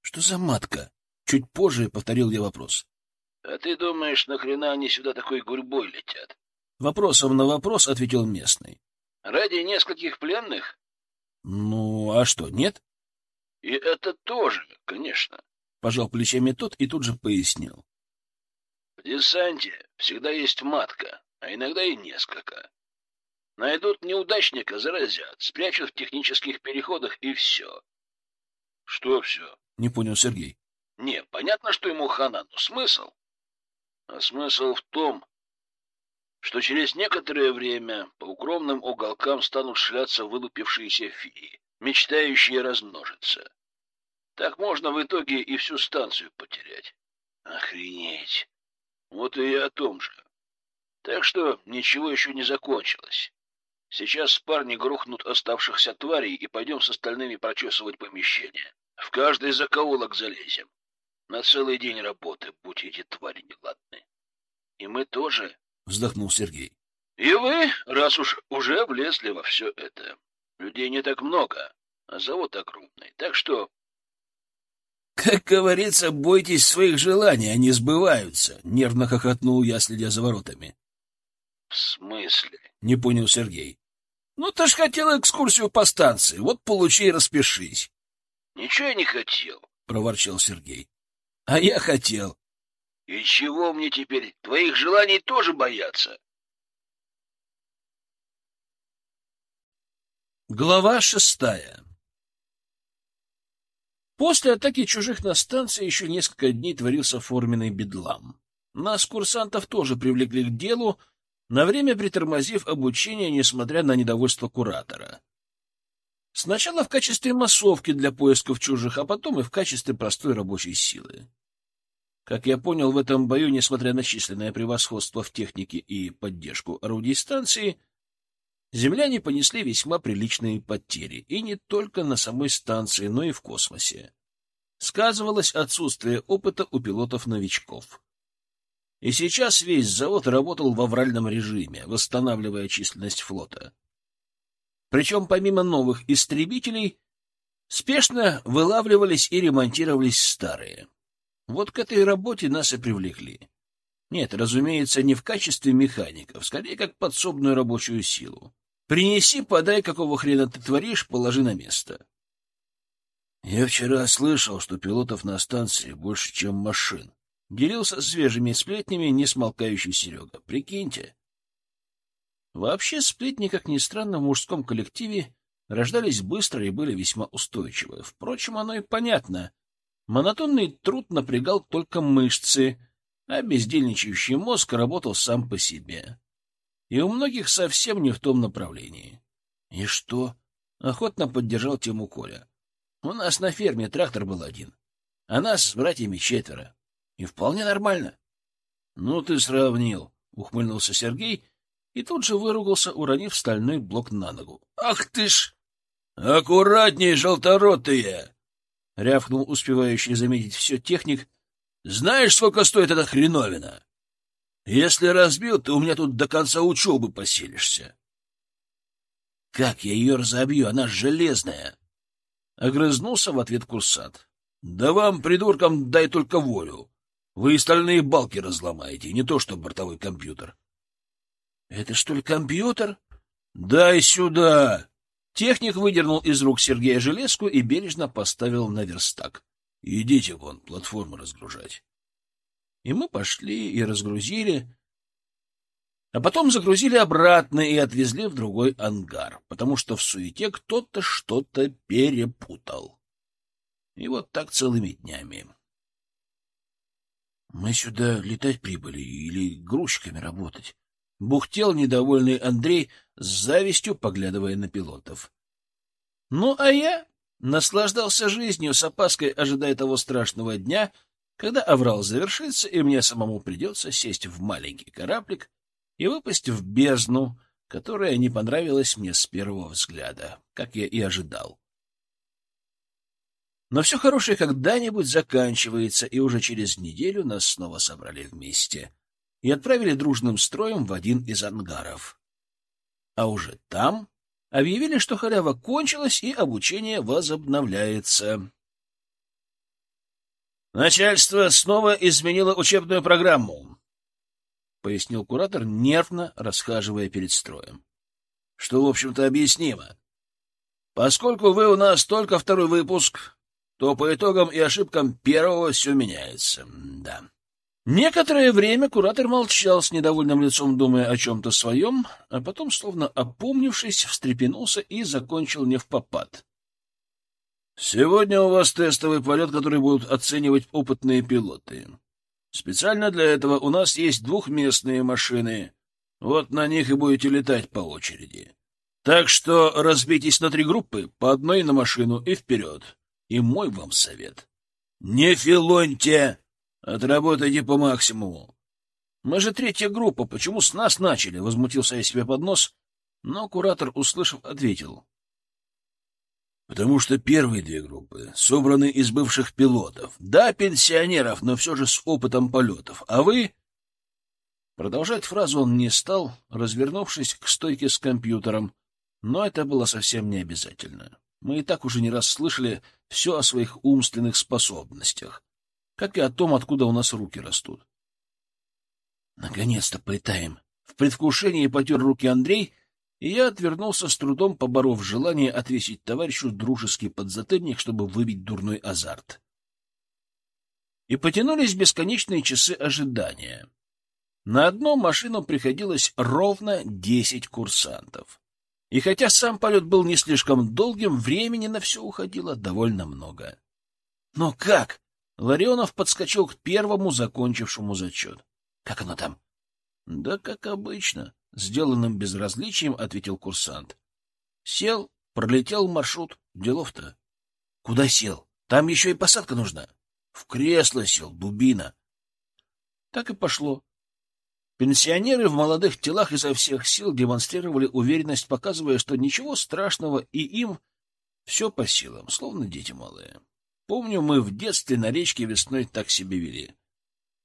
Что за матка? Чуть позже повторил я вопрос. — А ты думаешь, нахрена они сюда такой гурьбой летят? Вопросом на вопрос ответил местный. — Ради нескольких пленных? — Ну, а что, нет? — И это тоже, конечно. Пожал плечами тот и тут же пояснил. — В десанте всегда есть матка, а иногда и несколько. Найдут неудачника, заразят, спрячут в технических переходах и все. — Что все? — не понял Сергей. — Не, понятно, что ему хана, но смысл? А смысл в том, что через некоторое время по укромным уголкам станут шляться вылупившиеся феи, мечтающие размножиться. Так можно в итоге и всю станцию потерять. Охренеть! Вот и я о том же. Так что ничего еще не закончилось. Сейчас парни грохнут оставшихся тварей и пойдем с остальными прочесывать помещение. В каждый закоулок залезем. На целый день работы, будь эти твари неладны. И мы тоже, — вздохнул Сергей. И вы, раз уж уже влезли во все это. Людей не так много, а завод огромный. Так что... Как говорится, бойтесь своих желаний, они сбываются, — нервно хохотнул я, следя за воротами. — В смысле? — не понял Сергей. Ну, ты ж хотел экскурсию по станции. Вот получи и распишись. — Ничего я не хотел, — проворчал Сергей. — А я хотел. — И чего мне теперь? Твоих желаний тоже бояться? Глава шестая После атаки чужих на станции еще несколько дней творился форменный бедлам. Нас, курсантов, тоже привлекли к делу, на время притормозив обучение, несмотря на недовольство куратора. Сначала в качестве массовки для поисков чужих, а потом и в качестве простой рабочей силы. Как я понял, в этом бою, несмотря на численное превосходство в технике и поддержку орудий станции, земляне понесли весьма приличные потери, и не только на самой станции, но и в космосе. Сказывалось отсутствие опыта у пилотов-новичков. И сейчас весь завод работал в авральном режиме, восстанавливая численность флота. Причем помимо новых истребителей, спешно вылавливались и ремонтировались старые. Вот к этой работе нас и привлекли. Нет, разумеется, не в качестве механиков, скорее как подсобную рабочую силу. Принеси, подай, какого хрена ты творишь, положи на место. Я вчера слышал, что пилотов на станции больше, чем машин. Делился свежими сплетнями несмолкающий Серега. Прикиньте. Вообще сплетни, как ни странно, в мужском коллективе рождались быстро и были весьма устойчивы. Впрочем, оно и понятно. Монотонный труд напрягал только мышцы, а бездельничающий мозг работал сам по себе. И у многих совсем не в том направлении. — И что? — охотно поддержал тему Коля. — У нас на ферме трактор был один, а нас с братьями четверо. И вполне нормально. — Ну ты сравнил, — ухмыльнулся Сергей и тут же выругался, уронив стальной блок на ногу. — Ах ты ж! — Аккуратней, желторотые! — рявкнул успевающий заметить все техник. — Знаешь, сколько стоит эта хреновина? Если разбил, ты у меня тут до конца учебы поселишься. — Как я ее разобью? Она железная! — огрызнулся в ответ курсант. — Да вам, придуркам, дай только волю. Вы и стальные балки разломаете, не то что бортовой компьютер. — Это что ли компьютер? — Дай сюда! Техник выдернул из рук Сергея железку и бережно поставил на верстак. — Идите вон, платформу разгружать. И мы пошли и разгрузили, а потом загрузили обратно и отвезли в другой ангар, потому что в суете кто-то что-то перепутал. И вот так целыми днями. Мы сюда летать прибыли или грузчиками работать? Бухтел недовольный Андрей, с завистью поглядывая на пилотов. Ну, а я наслаждался жизнью, с опаской ожидая того страшного дня, когда аврал завершится, и мне самому придется сесть в маленький кораблик и выпасть в бездну, которая не понравилась мне с первого взгляда, как я и ожидал. Но все хорошее когда-нибудь заканчивается, и уже через неделю нас снова собрали вместе и отправили дружным строем в один из ангаров. А уже там объявили, что халява кончилась и обучение возобновляется. Начальство снова изменило учебную программу, — пояснил куратор, нервно расхаживая перед строем. — Что, в общем-то, объяснимо. Поскольку вы у нас только второй выпуск, то по итогам и ошибкам первого все меняется. Да. Некоторое время куратор молчал с недовольным лицом, думая о чем-то своем, а потом, словно опомнившись, встрепенулся и закончил не в попад. «Сегодня у вас тестовый полет, который будут оценивать опытные пилоты. Специально для этого у нас есть двухместные машины. Вот на них и будете летать по очереди. Так что разбейтесь на три группы, по одной на машину и вперед. И мой вам совет. Не филоньте! Отработайте по максимуму. Мы же третья группа, почему с нас начали? Возмутился я себе под нос, но куратор, услышав, ответил. Потому что первые две группы собраны из бывших пилотов. Да, пенсионеров, но все же с опытом полетов. А вы... Продолжать фразу он не стал, развернувшись к стойке с компьютером, но это было совсем не обязательно. Мы и так уже не раз слышали все о своих умственных способностях, как и о том, откуда у нас руки растут. Наконец-то полетаем. В предвкушении потер руки Андрей, и я отвернулся с трудом, поборов желание отвесить товарищу дружеский подзатыльник, чтобы выбить дурной азарт. И потянулись бесконечные часы ожидания. На одну машину приходилось ровно десять курсантов. И хотя сам полет был не слишком долгим, времени на все уходило довольно много. Но как? Ларионов подскочил к первому, закончившему зачет. Как оно там? — Да как обычно, — сделанным безразличием ответил курсант. Сел, пролетел маршрут, делов-то. — Куда сел? Там еще и посадка нужна. — В кресло сел, дубина. Так и пошло. Пенсионеры в молодых телах изо всех сил демонстрировали уверенность, показывая, что ничего страшного и им все по силам, словно дети малые. Помню, мы в детстве на речке весной так себе вели.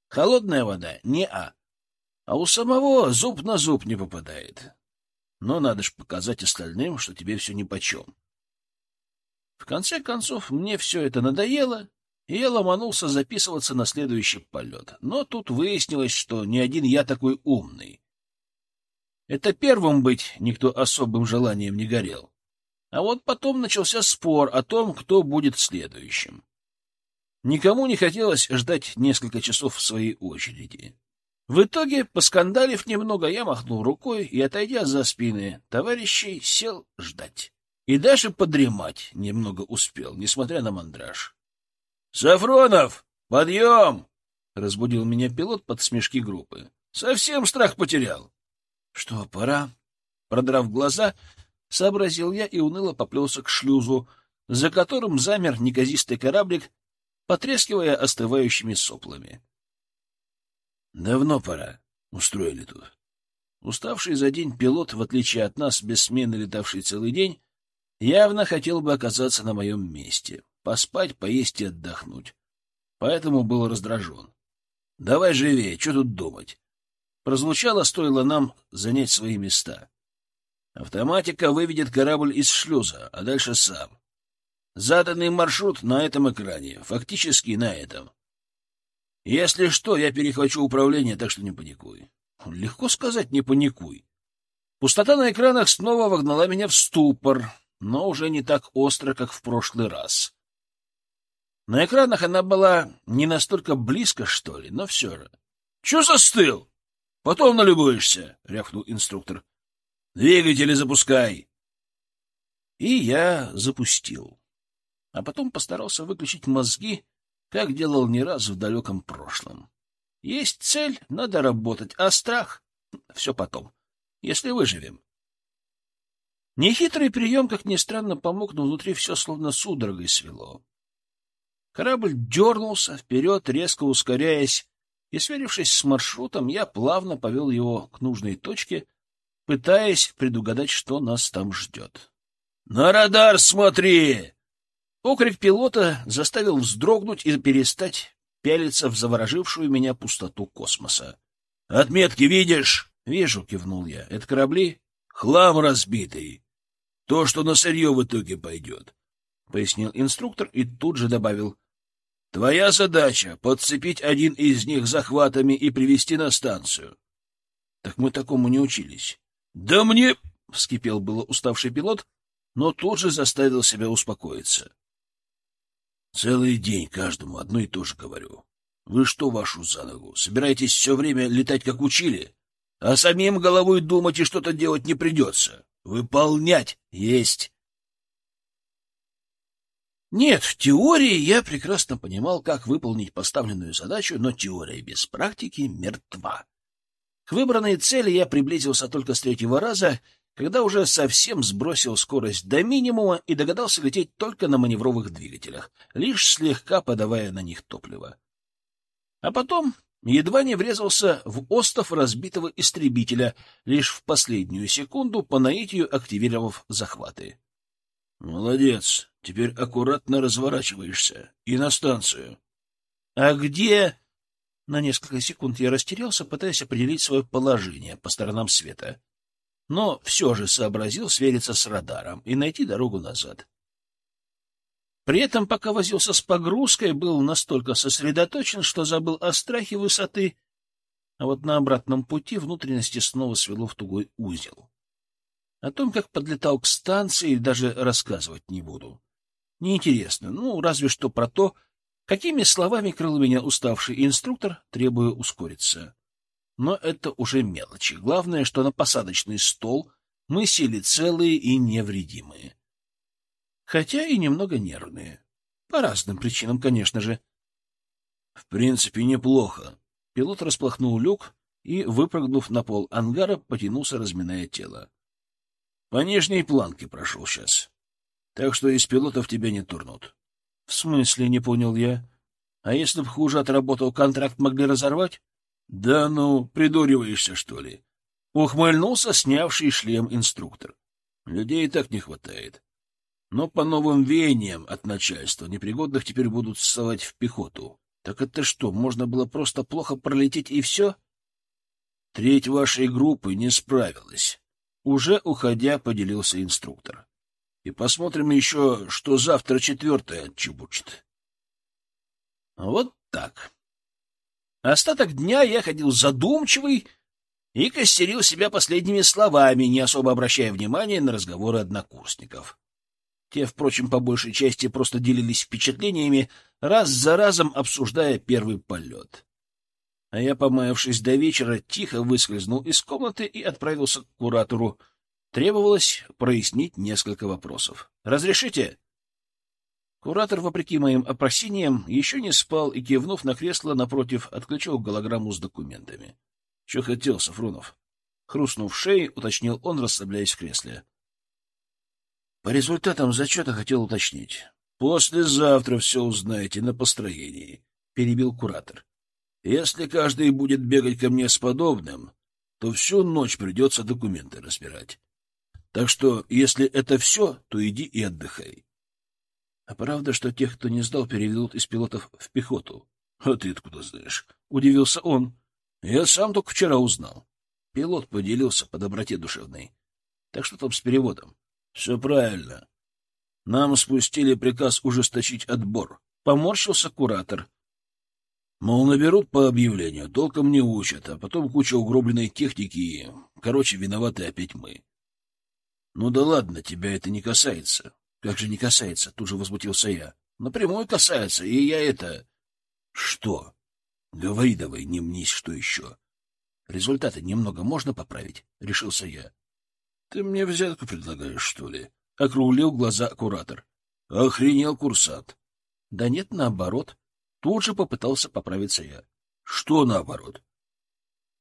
Холодная вода — не-а. А у самого зуб на зуб не попадает. Но надо ж показать остальным, что тебе все нипочем. В конце концов, мне все это надоело, и я ломанулся записываться на следующий полет. Но тут выяснилось, что не один я такой умный. Это первым быть никто особым желанием не горел. А вот потом начался спор о том, кто будет следующим. Никому не хотелось ждать несколько часов в своей очереди. В итоге, поскандалив немного, я махнул рукой и, отойдя за спины товарищей, сел ждать. И даже подремать немного успел, несмотря на мандраж. — Сафронов, подъем! — разбудил меня пилот под смешки группы. — Совсем страх потерял. — Что, пора? Продрав глаза, сообразил я и уныло поплелся к шлюзу, за которым замер неказистый кораблик, потрескивая остывающими соплами. Давно пора. Устроили тут. Уставший за день пилот, в отличие от нас, без смены летавший целый день, явно хотел бы оказаться на моем месте, поспать, поесть и отдохнуть. Поэтому был раздражен. — Давай живее, что тут думать? Прозвучало, стоило нам занять свои места. Автоматика выведет корабль из шлюза, а дальше сам. Заданный маршрут на этом экране, фактически на этом. Если что, я перехвачу управление, так что не паникуй. Легко сказать, не паникуй. Пустота на экранах снова вогнала меня в ступор, но уже не так остро, как в прошлый раз. На экранах она была не настолько близко, что ли, но все же. — Че застыл? — Потом налюбуешься, — рявкнул инструктор. — Двигатели запускай. И я запустил а потом постарался выключить мозги, как делал не раз в далеком прошлом. Есть цель, надо работать, а страх — все потом, если выживем. Нехитрый прием, как ни странно, помог, но внутри все словно судорогой свело. Корабль дернулся вперед, резко ускоряясь, и, сверившись с маршрутом, я плавно повел его к нужной точке, пытаясь предугадать, что нас там ждет. — На радар смотри! Окрик пилота заставил вздрогнуть и перестать пялиться в заворожившую меня пустоту космоса. — Отметки видишь? — Вижу, — кивнул я. — Это корабли? — Хлам разбитый. То, что на сырье в итоге пойдет, — пояснил инструктор и тут же добавил. — Твоя задача — подцепить один из них захватами и привести на станцию. — Так мы такому не учились. — Да мне... — вскипел было уставший пилот, но тут же заставил себя успокоиться. Целый день каждому одно и то же говорю. Вы что, вашу за ногу, собираетесь все время летать, как учили? А самим головой думать и что-то делать не придется. Выполнять есть. Нет, в теории я прекрасно понимал, как выполнить поставленную задачу, но теория без практики мертва. К выбранной цели я приблизился только с третьего раза когда уже совсем сбросил скорость до минимума и догадался лететь только на маневровых двигателях, лишь слегка подавая на них топливо. А потом едва не врезался в остов разбитого истребителя, лишь в последнюю секунду по наитию активировав захваты. — Молодец, теперь аккуратно разворачиваешься. И на станцию. — А где... На несколько секунд я растерялся, пытаясь определить свое положение по сторонам света но все же сообразил свериться с радаром и найти дорогу назад. При этом, пока возился с погрузкой, был настолько сосредоточен, что забыл о страхе высоты, а вот на обратном пути внутренности снова свело в тугой узел. О том, как подлетал к станции, даже рассказывать не буду. Неинтересно, ну, разве что про то, какими словами крыл меня уставший инструктор, требуя ускориться. Но это уже мелочи. Главное, что на посадочный стол мы сели целые и невредимые. Хотя и немного нервные. По разным причинам, конечно же. — В принципе, неплохо. Пилот распахнул люк и, выпрыгнув на пол ангара, потянулся, разминая тело. По нижней планке прошел сейчас. Так что из пилотов тебя не турнут. — В смысле, не понял я. А если б хуже отработал контракт, могли разорвать? — Да ну, придуриваешься, что ли? Ухмыльнулся снявший шлем инструктор. Людей и так не хватает. Но по новым веяниям от начальства непригодных теперь будут ссылать в пехоту. Так это что, можно было просто плохо пролететь и все? Треть вашей группы не справилась. Уже уходя, поделился инструктор. И посмотрим еще, что завтра четвертая отчебучит. Вот так. Остаток дня я ходил задумчивый и костерил себя последними словами, не особо обращая внимания на разговоры однокурсников. Те, впрочем, по большей части просто делились впечатлениями, раз за разом обсуждая первый полет. А я, помаявшись до вечера, тихо выскользнул из комнаты и отправился к куратору. Требовалось прояснить несколько вопросов. «Разрешите?» Куратор, вопреки моим опасениям, еще не спал и, кивнув на кресло напротив, отключил голограмму с документами. — Че хотел, Сафронов? Хрустнув шеей, уточнил он, расслабляясь в кресле. — По результатам зачета хотел уточнить. — Послезавтра все узнаете на построении, — перебил куратор. — Если каждый будет бегать ко мне с подобным, то всю ночь придется документы разбирать. Так что, если это все, то иди и отдыхай. А правда, что тех, кто не сдал, переведут из пилотов в пехоту? — А ты откуда знаешь? — удивился он. — Я сам только вчера узнал. Пилот поделился по доброте душевной. Так что там с переводом? — Все правильно. Нам спустили приказ ужесточить отбор. Поморщился куратор. Мол, наберут по объявлению, толком не учат, а потом куча угробленной техники и... Короче, виноваты опять мы. Ну да ладно, тебя это не касается. Как же не касается? Тут же возмутился я. Напрямую касается, и я это... Что? Говори давай, не мнись, что еще. Результаты немного можно поправить? Решился я. Ты мне взятку предлагаешь, что ли? Округлил глаза куратор. Охренел курсант. Да нет, наоборот. Тут же попытался поправиться я. Что наоборот?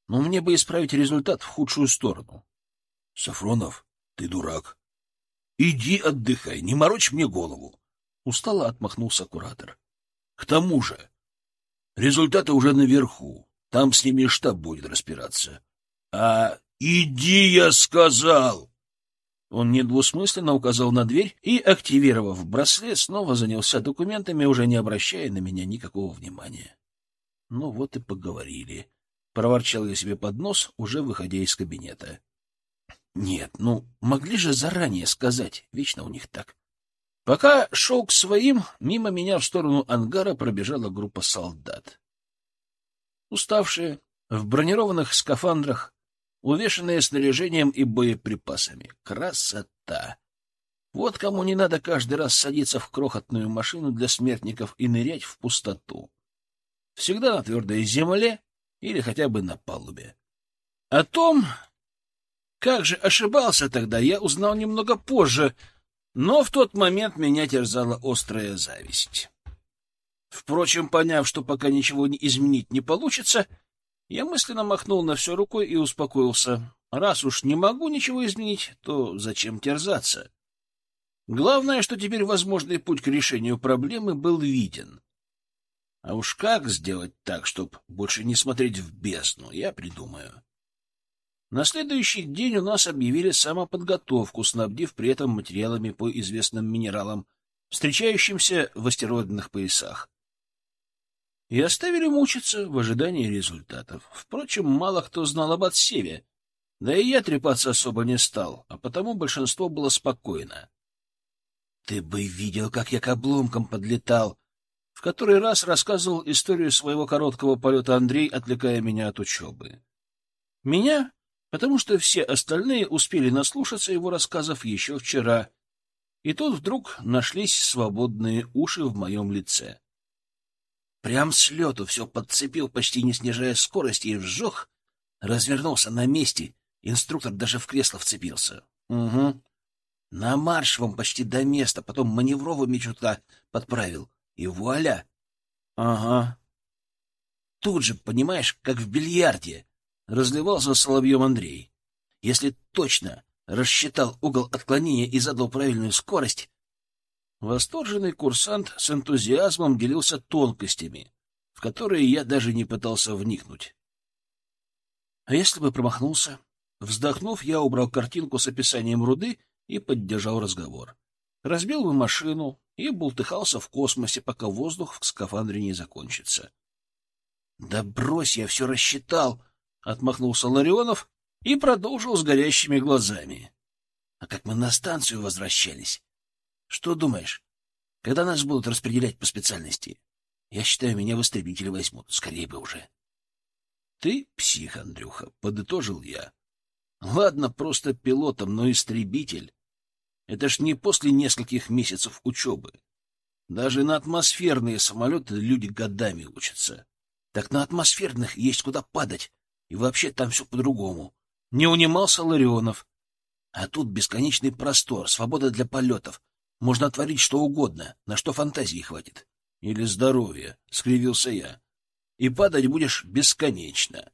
Ну, мне бы исправить результат в худшую сторону. Сафронов, ты дурак. Иди отдыхай, не морочь мне голову. Устало отмахнулся куратор. К тому же, результаты уже наверху. Там с ними штаб будет распираться. А иди, я сказал! Он недвусмысленно указал на дверь и, активировав браслет, снова занялся документами, уже не обращая на меня никакого внимания. Ну вот и поговорили. Проворчал я себе под нос, уже выходя из кабинета. Нет, ну, могли же заранее сказать. Вечно у них так. Пока шел к своим, мимо меня в сторону ангара пробежала группа солдат. Уставшие, в бронированных скафандрах, увешанные снаряжением и боеприпасами. Красота! Вот кому не надо каждый раз садиться в крохотную машину для смертников и нырять в пустоту. Всегда на твердой земле или хотя бы на палубе. О том, как же ошибался тогда, я узнал немного позже, но в тот момент меня терзала острая зависть. Впрочем, поняв, что пока ничего не изменить не получится, я мысленно махнул на все рукой и успокоился. Раз уж не могу ничего изменить, то зачем терзаться? Главное, что теперь возможный путь к решению проблемы был виден. А уж как сделать так, чтобы больше не смотреть в бездну, я придумаю. На следующий день у нас объявили самоподготовку, снабдив при этом материалами по известным минералам, встречающимся в астероидных поясах. И оставили мучиться в ожидании результатов. Впрочем, мало кто знал об отсеве, да и я трепаться особо не стал, а потому большинство было спокойно. Ты бы видел, как я к обломкам подлетал. В который раз рассказывал историю своего короткого полета Андрей, отвлекая меня от учебы. Меня потому что все остальные успели наслушаться его рассказов еще вчера, и тут вдруг нашлись свободные уши в моем лице. Прям с лету все подцепил, почти не снижая скорости, и вжух, развернулся на месте, инструктор даже в кресло вцепился. Угу. На марш вам почти до места, потом маневровыми чутка подправил, и вуаля! Ага. тут же, понимаешь, как в бильярде, разливался соловьем Андрей. Если точно рассчитал угол отклонения и задал правильную скорость, восторженный курсант с энтузиазмом делился тонкостями, в которые я даже не пытался вникнуть. А если бы промахнулся? Вздохнув, я убрал картинку с описанием руды и поддержал разговор. Разбил бы машину и бултыхался в космосе, пока воздух в скафандре не закончится. — Да брось, я все рассчитал! — отмахнулся Ларионов и продолжил с горящими глазами. — А как мы на станцию возвращались? Что думаешь, когда нас будут распределять по специальности? Я считаю, меня в истребители возьмут. Скорее бы уже. — Ты псих, Андрюха, — подытожил я. Ладно, просто пилотом, но истребитель. Это ж не после нескольких месяцев учебы. Даже на атмосферные самолеты люди годами учатся. Так на атмосферных есть куда падать. И вообще там все по-другому. Не унимался Ларионов. А тут бесконечный простор, свобода для полетов. Можно творить что угодно, на что фантазии хватит. Или здоровья, — скривился я. И падать будешь бесконечно.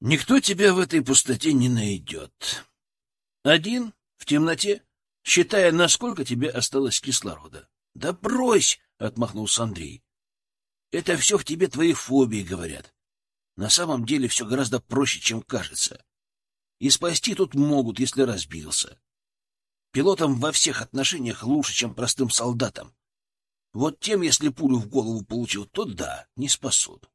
Никто тебя в этой пустоте не найдет. Один, в темноте, считая, насколько тебе осталось кислорода. — Да брось! — отмахнулся Андрей. — Это все в тебе твои фобии, говорят. На самом деле все гораздо проще, чем кажется. И спасти тут могут, если разбился. Пилотам во всех отношениях лучше, чем простым солдатам. Вот тем, если пулю в голову получил, то да, не спасут.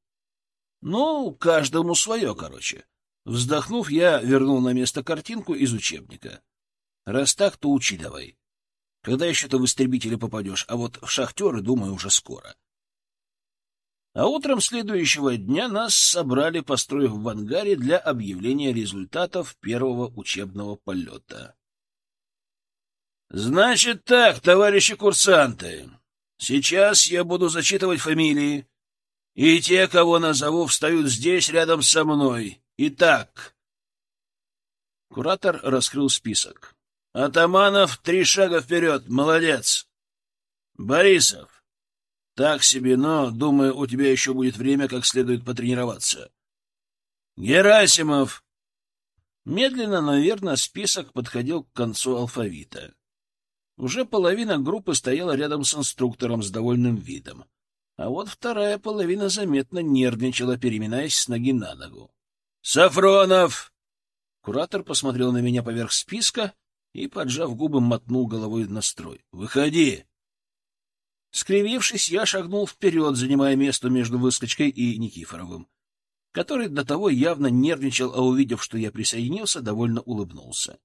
Ну, каждому свое, короче. Вздохнув, я вернул на место картинку из учебника. Раз так, то учи давай. Когда еще ты в истребители попадешь, а вот в шахтеры, думаю, уже скоро. А утром следующего дня нас собрали, построив в ангаре для объявления результатов первого учебного полета. «Значит так, товарищи курсанты, сейчас я буду зачитывать фамилии, и те, кого назову, встают здесь, рядом со мной. Итак...» Куратор раскрыл список. «Атаманов, три шага вперед, молодец!» «Борисов, так себе, но, думаю, у тебя еще будет время как следует потренироваться. Герасимов!» Медленно, наверное, список подходил к концу алфавита. Уже половина группы стояла рядом с инструктором с довольным видом. А вот вторая половина заметно нервничала, переминаясь с ноги на ногу. «Сафронов!» Куратор посмотрел на меня поверх списка и, поджав губы, мотнул головой на строй. «Выходи!» Скривившись, я шагнул вперед, занимая место между Выскочкой и Никифоровым, который до того явно нервничал, а увидев, что я присоединился, довольно улыбнулся.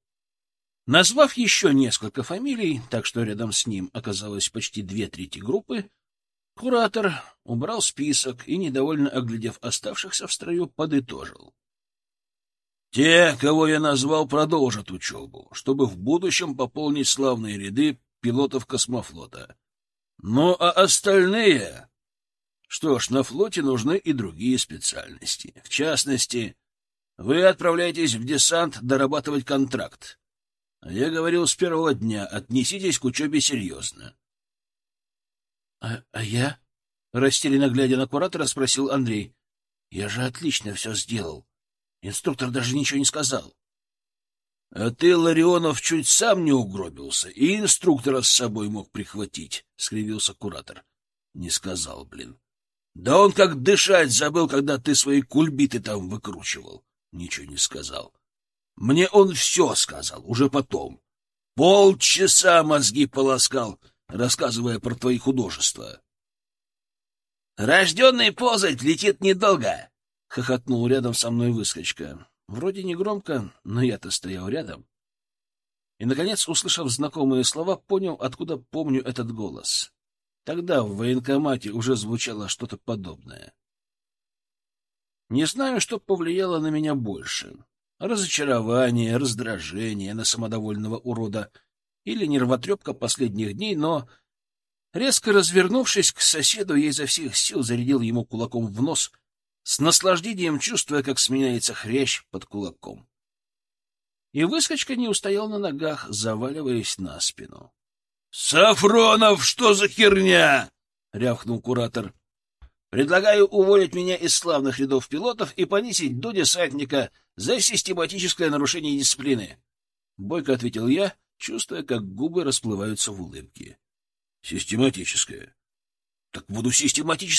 Назвав еще несколько фамилий, так что рядом с ним оказалось почти две трети группы, Куратор убрал список и, недовольно оглядев оставшихся в строю, подытожил. Те, кого я назвал, продолжат учебу, чтобы в будущем пополнить славные ряды пилотов космофлота. Ну, а остальные... Что ж, на флоте нужны и другие специальности. В частности, вы отправляетесь в десант дорабатывать контракт. Я говорил с первого дня, отнеситесь к учебе серьезно. А, — А я? — растерянно глядя на куратора, спросил Андрей. — Я же отлично все сделал. Инструктор даже ничего не сказал. — ты, Ларионов, чуть сам не угробился, и инструктора с собой мог прихватить, — скривился куратор. — Не сказал, блин. — Да он как дышать забыл, когда ты свои кульбиты там выкручивал. Ничего не сказал. Мне он все сказал, уже потом. Полчаса мозги полоскал, рассказывая про твои художества. «Рожденный позать летит недолго!» — хохотнул рядом со мной выскочка. Вроде не громко, но я-то стоял рядом. И, наконец, услышав знакомые слова, понял, откуда помню этот голос. Тогда в военкомате уже звучало что-то подобное. Не знаю, что повлияло на меня больше. Разочарование, раздражение на самодовольного урода — или нервотрепка последних дней, но, резко развернувшись к соседу, я изо всех сил зарядил ему кулаком в нос, с наслаждением чувствуя, как сменяется хрящ под кулаком. И выскочка не устоял на ногах, заваливаясь на спину. — Сафронов, что за херня? — рявкнул куратор. Предлагаю уволить меня из славных рядов пилотов и понизить до десантника за систематическое нарушение дисциплины. Бойко ответил я, чувствуя, как губы расплываются в улыбке. — Систематическое? Так буду систематически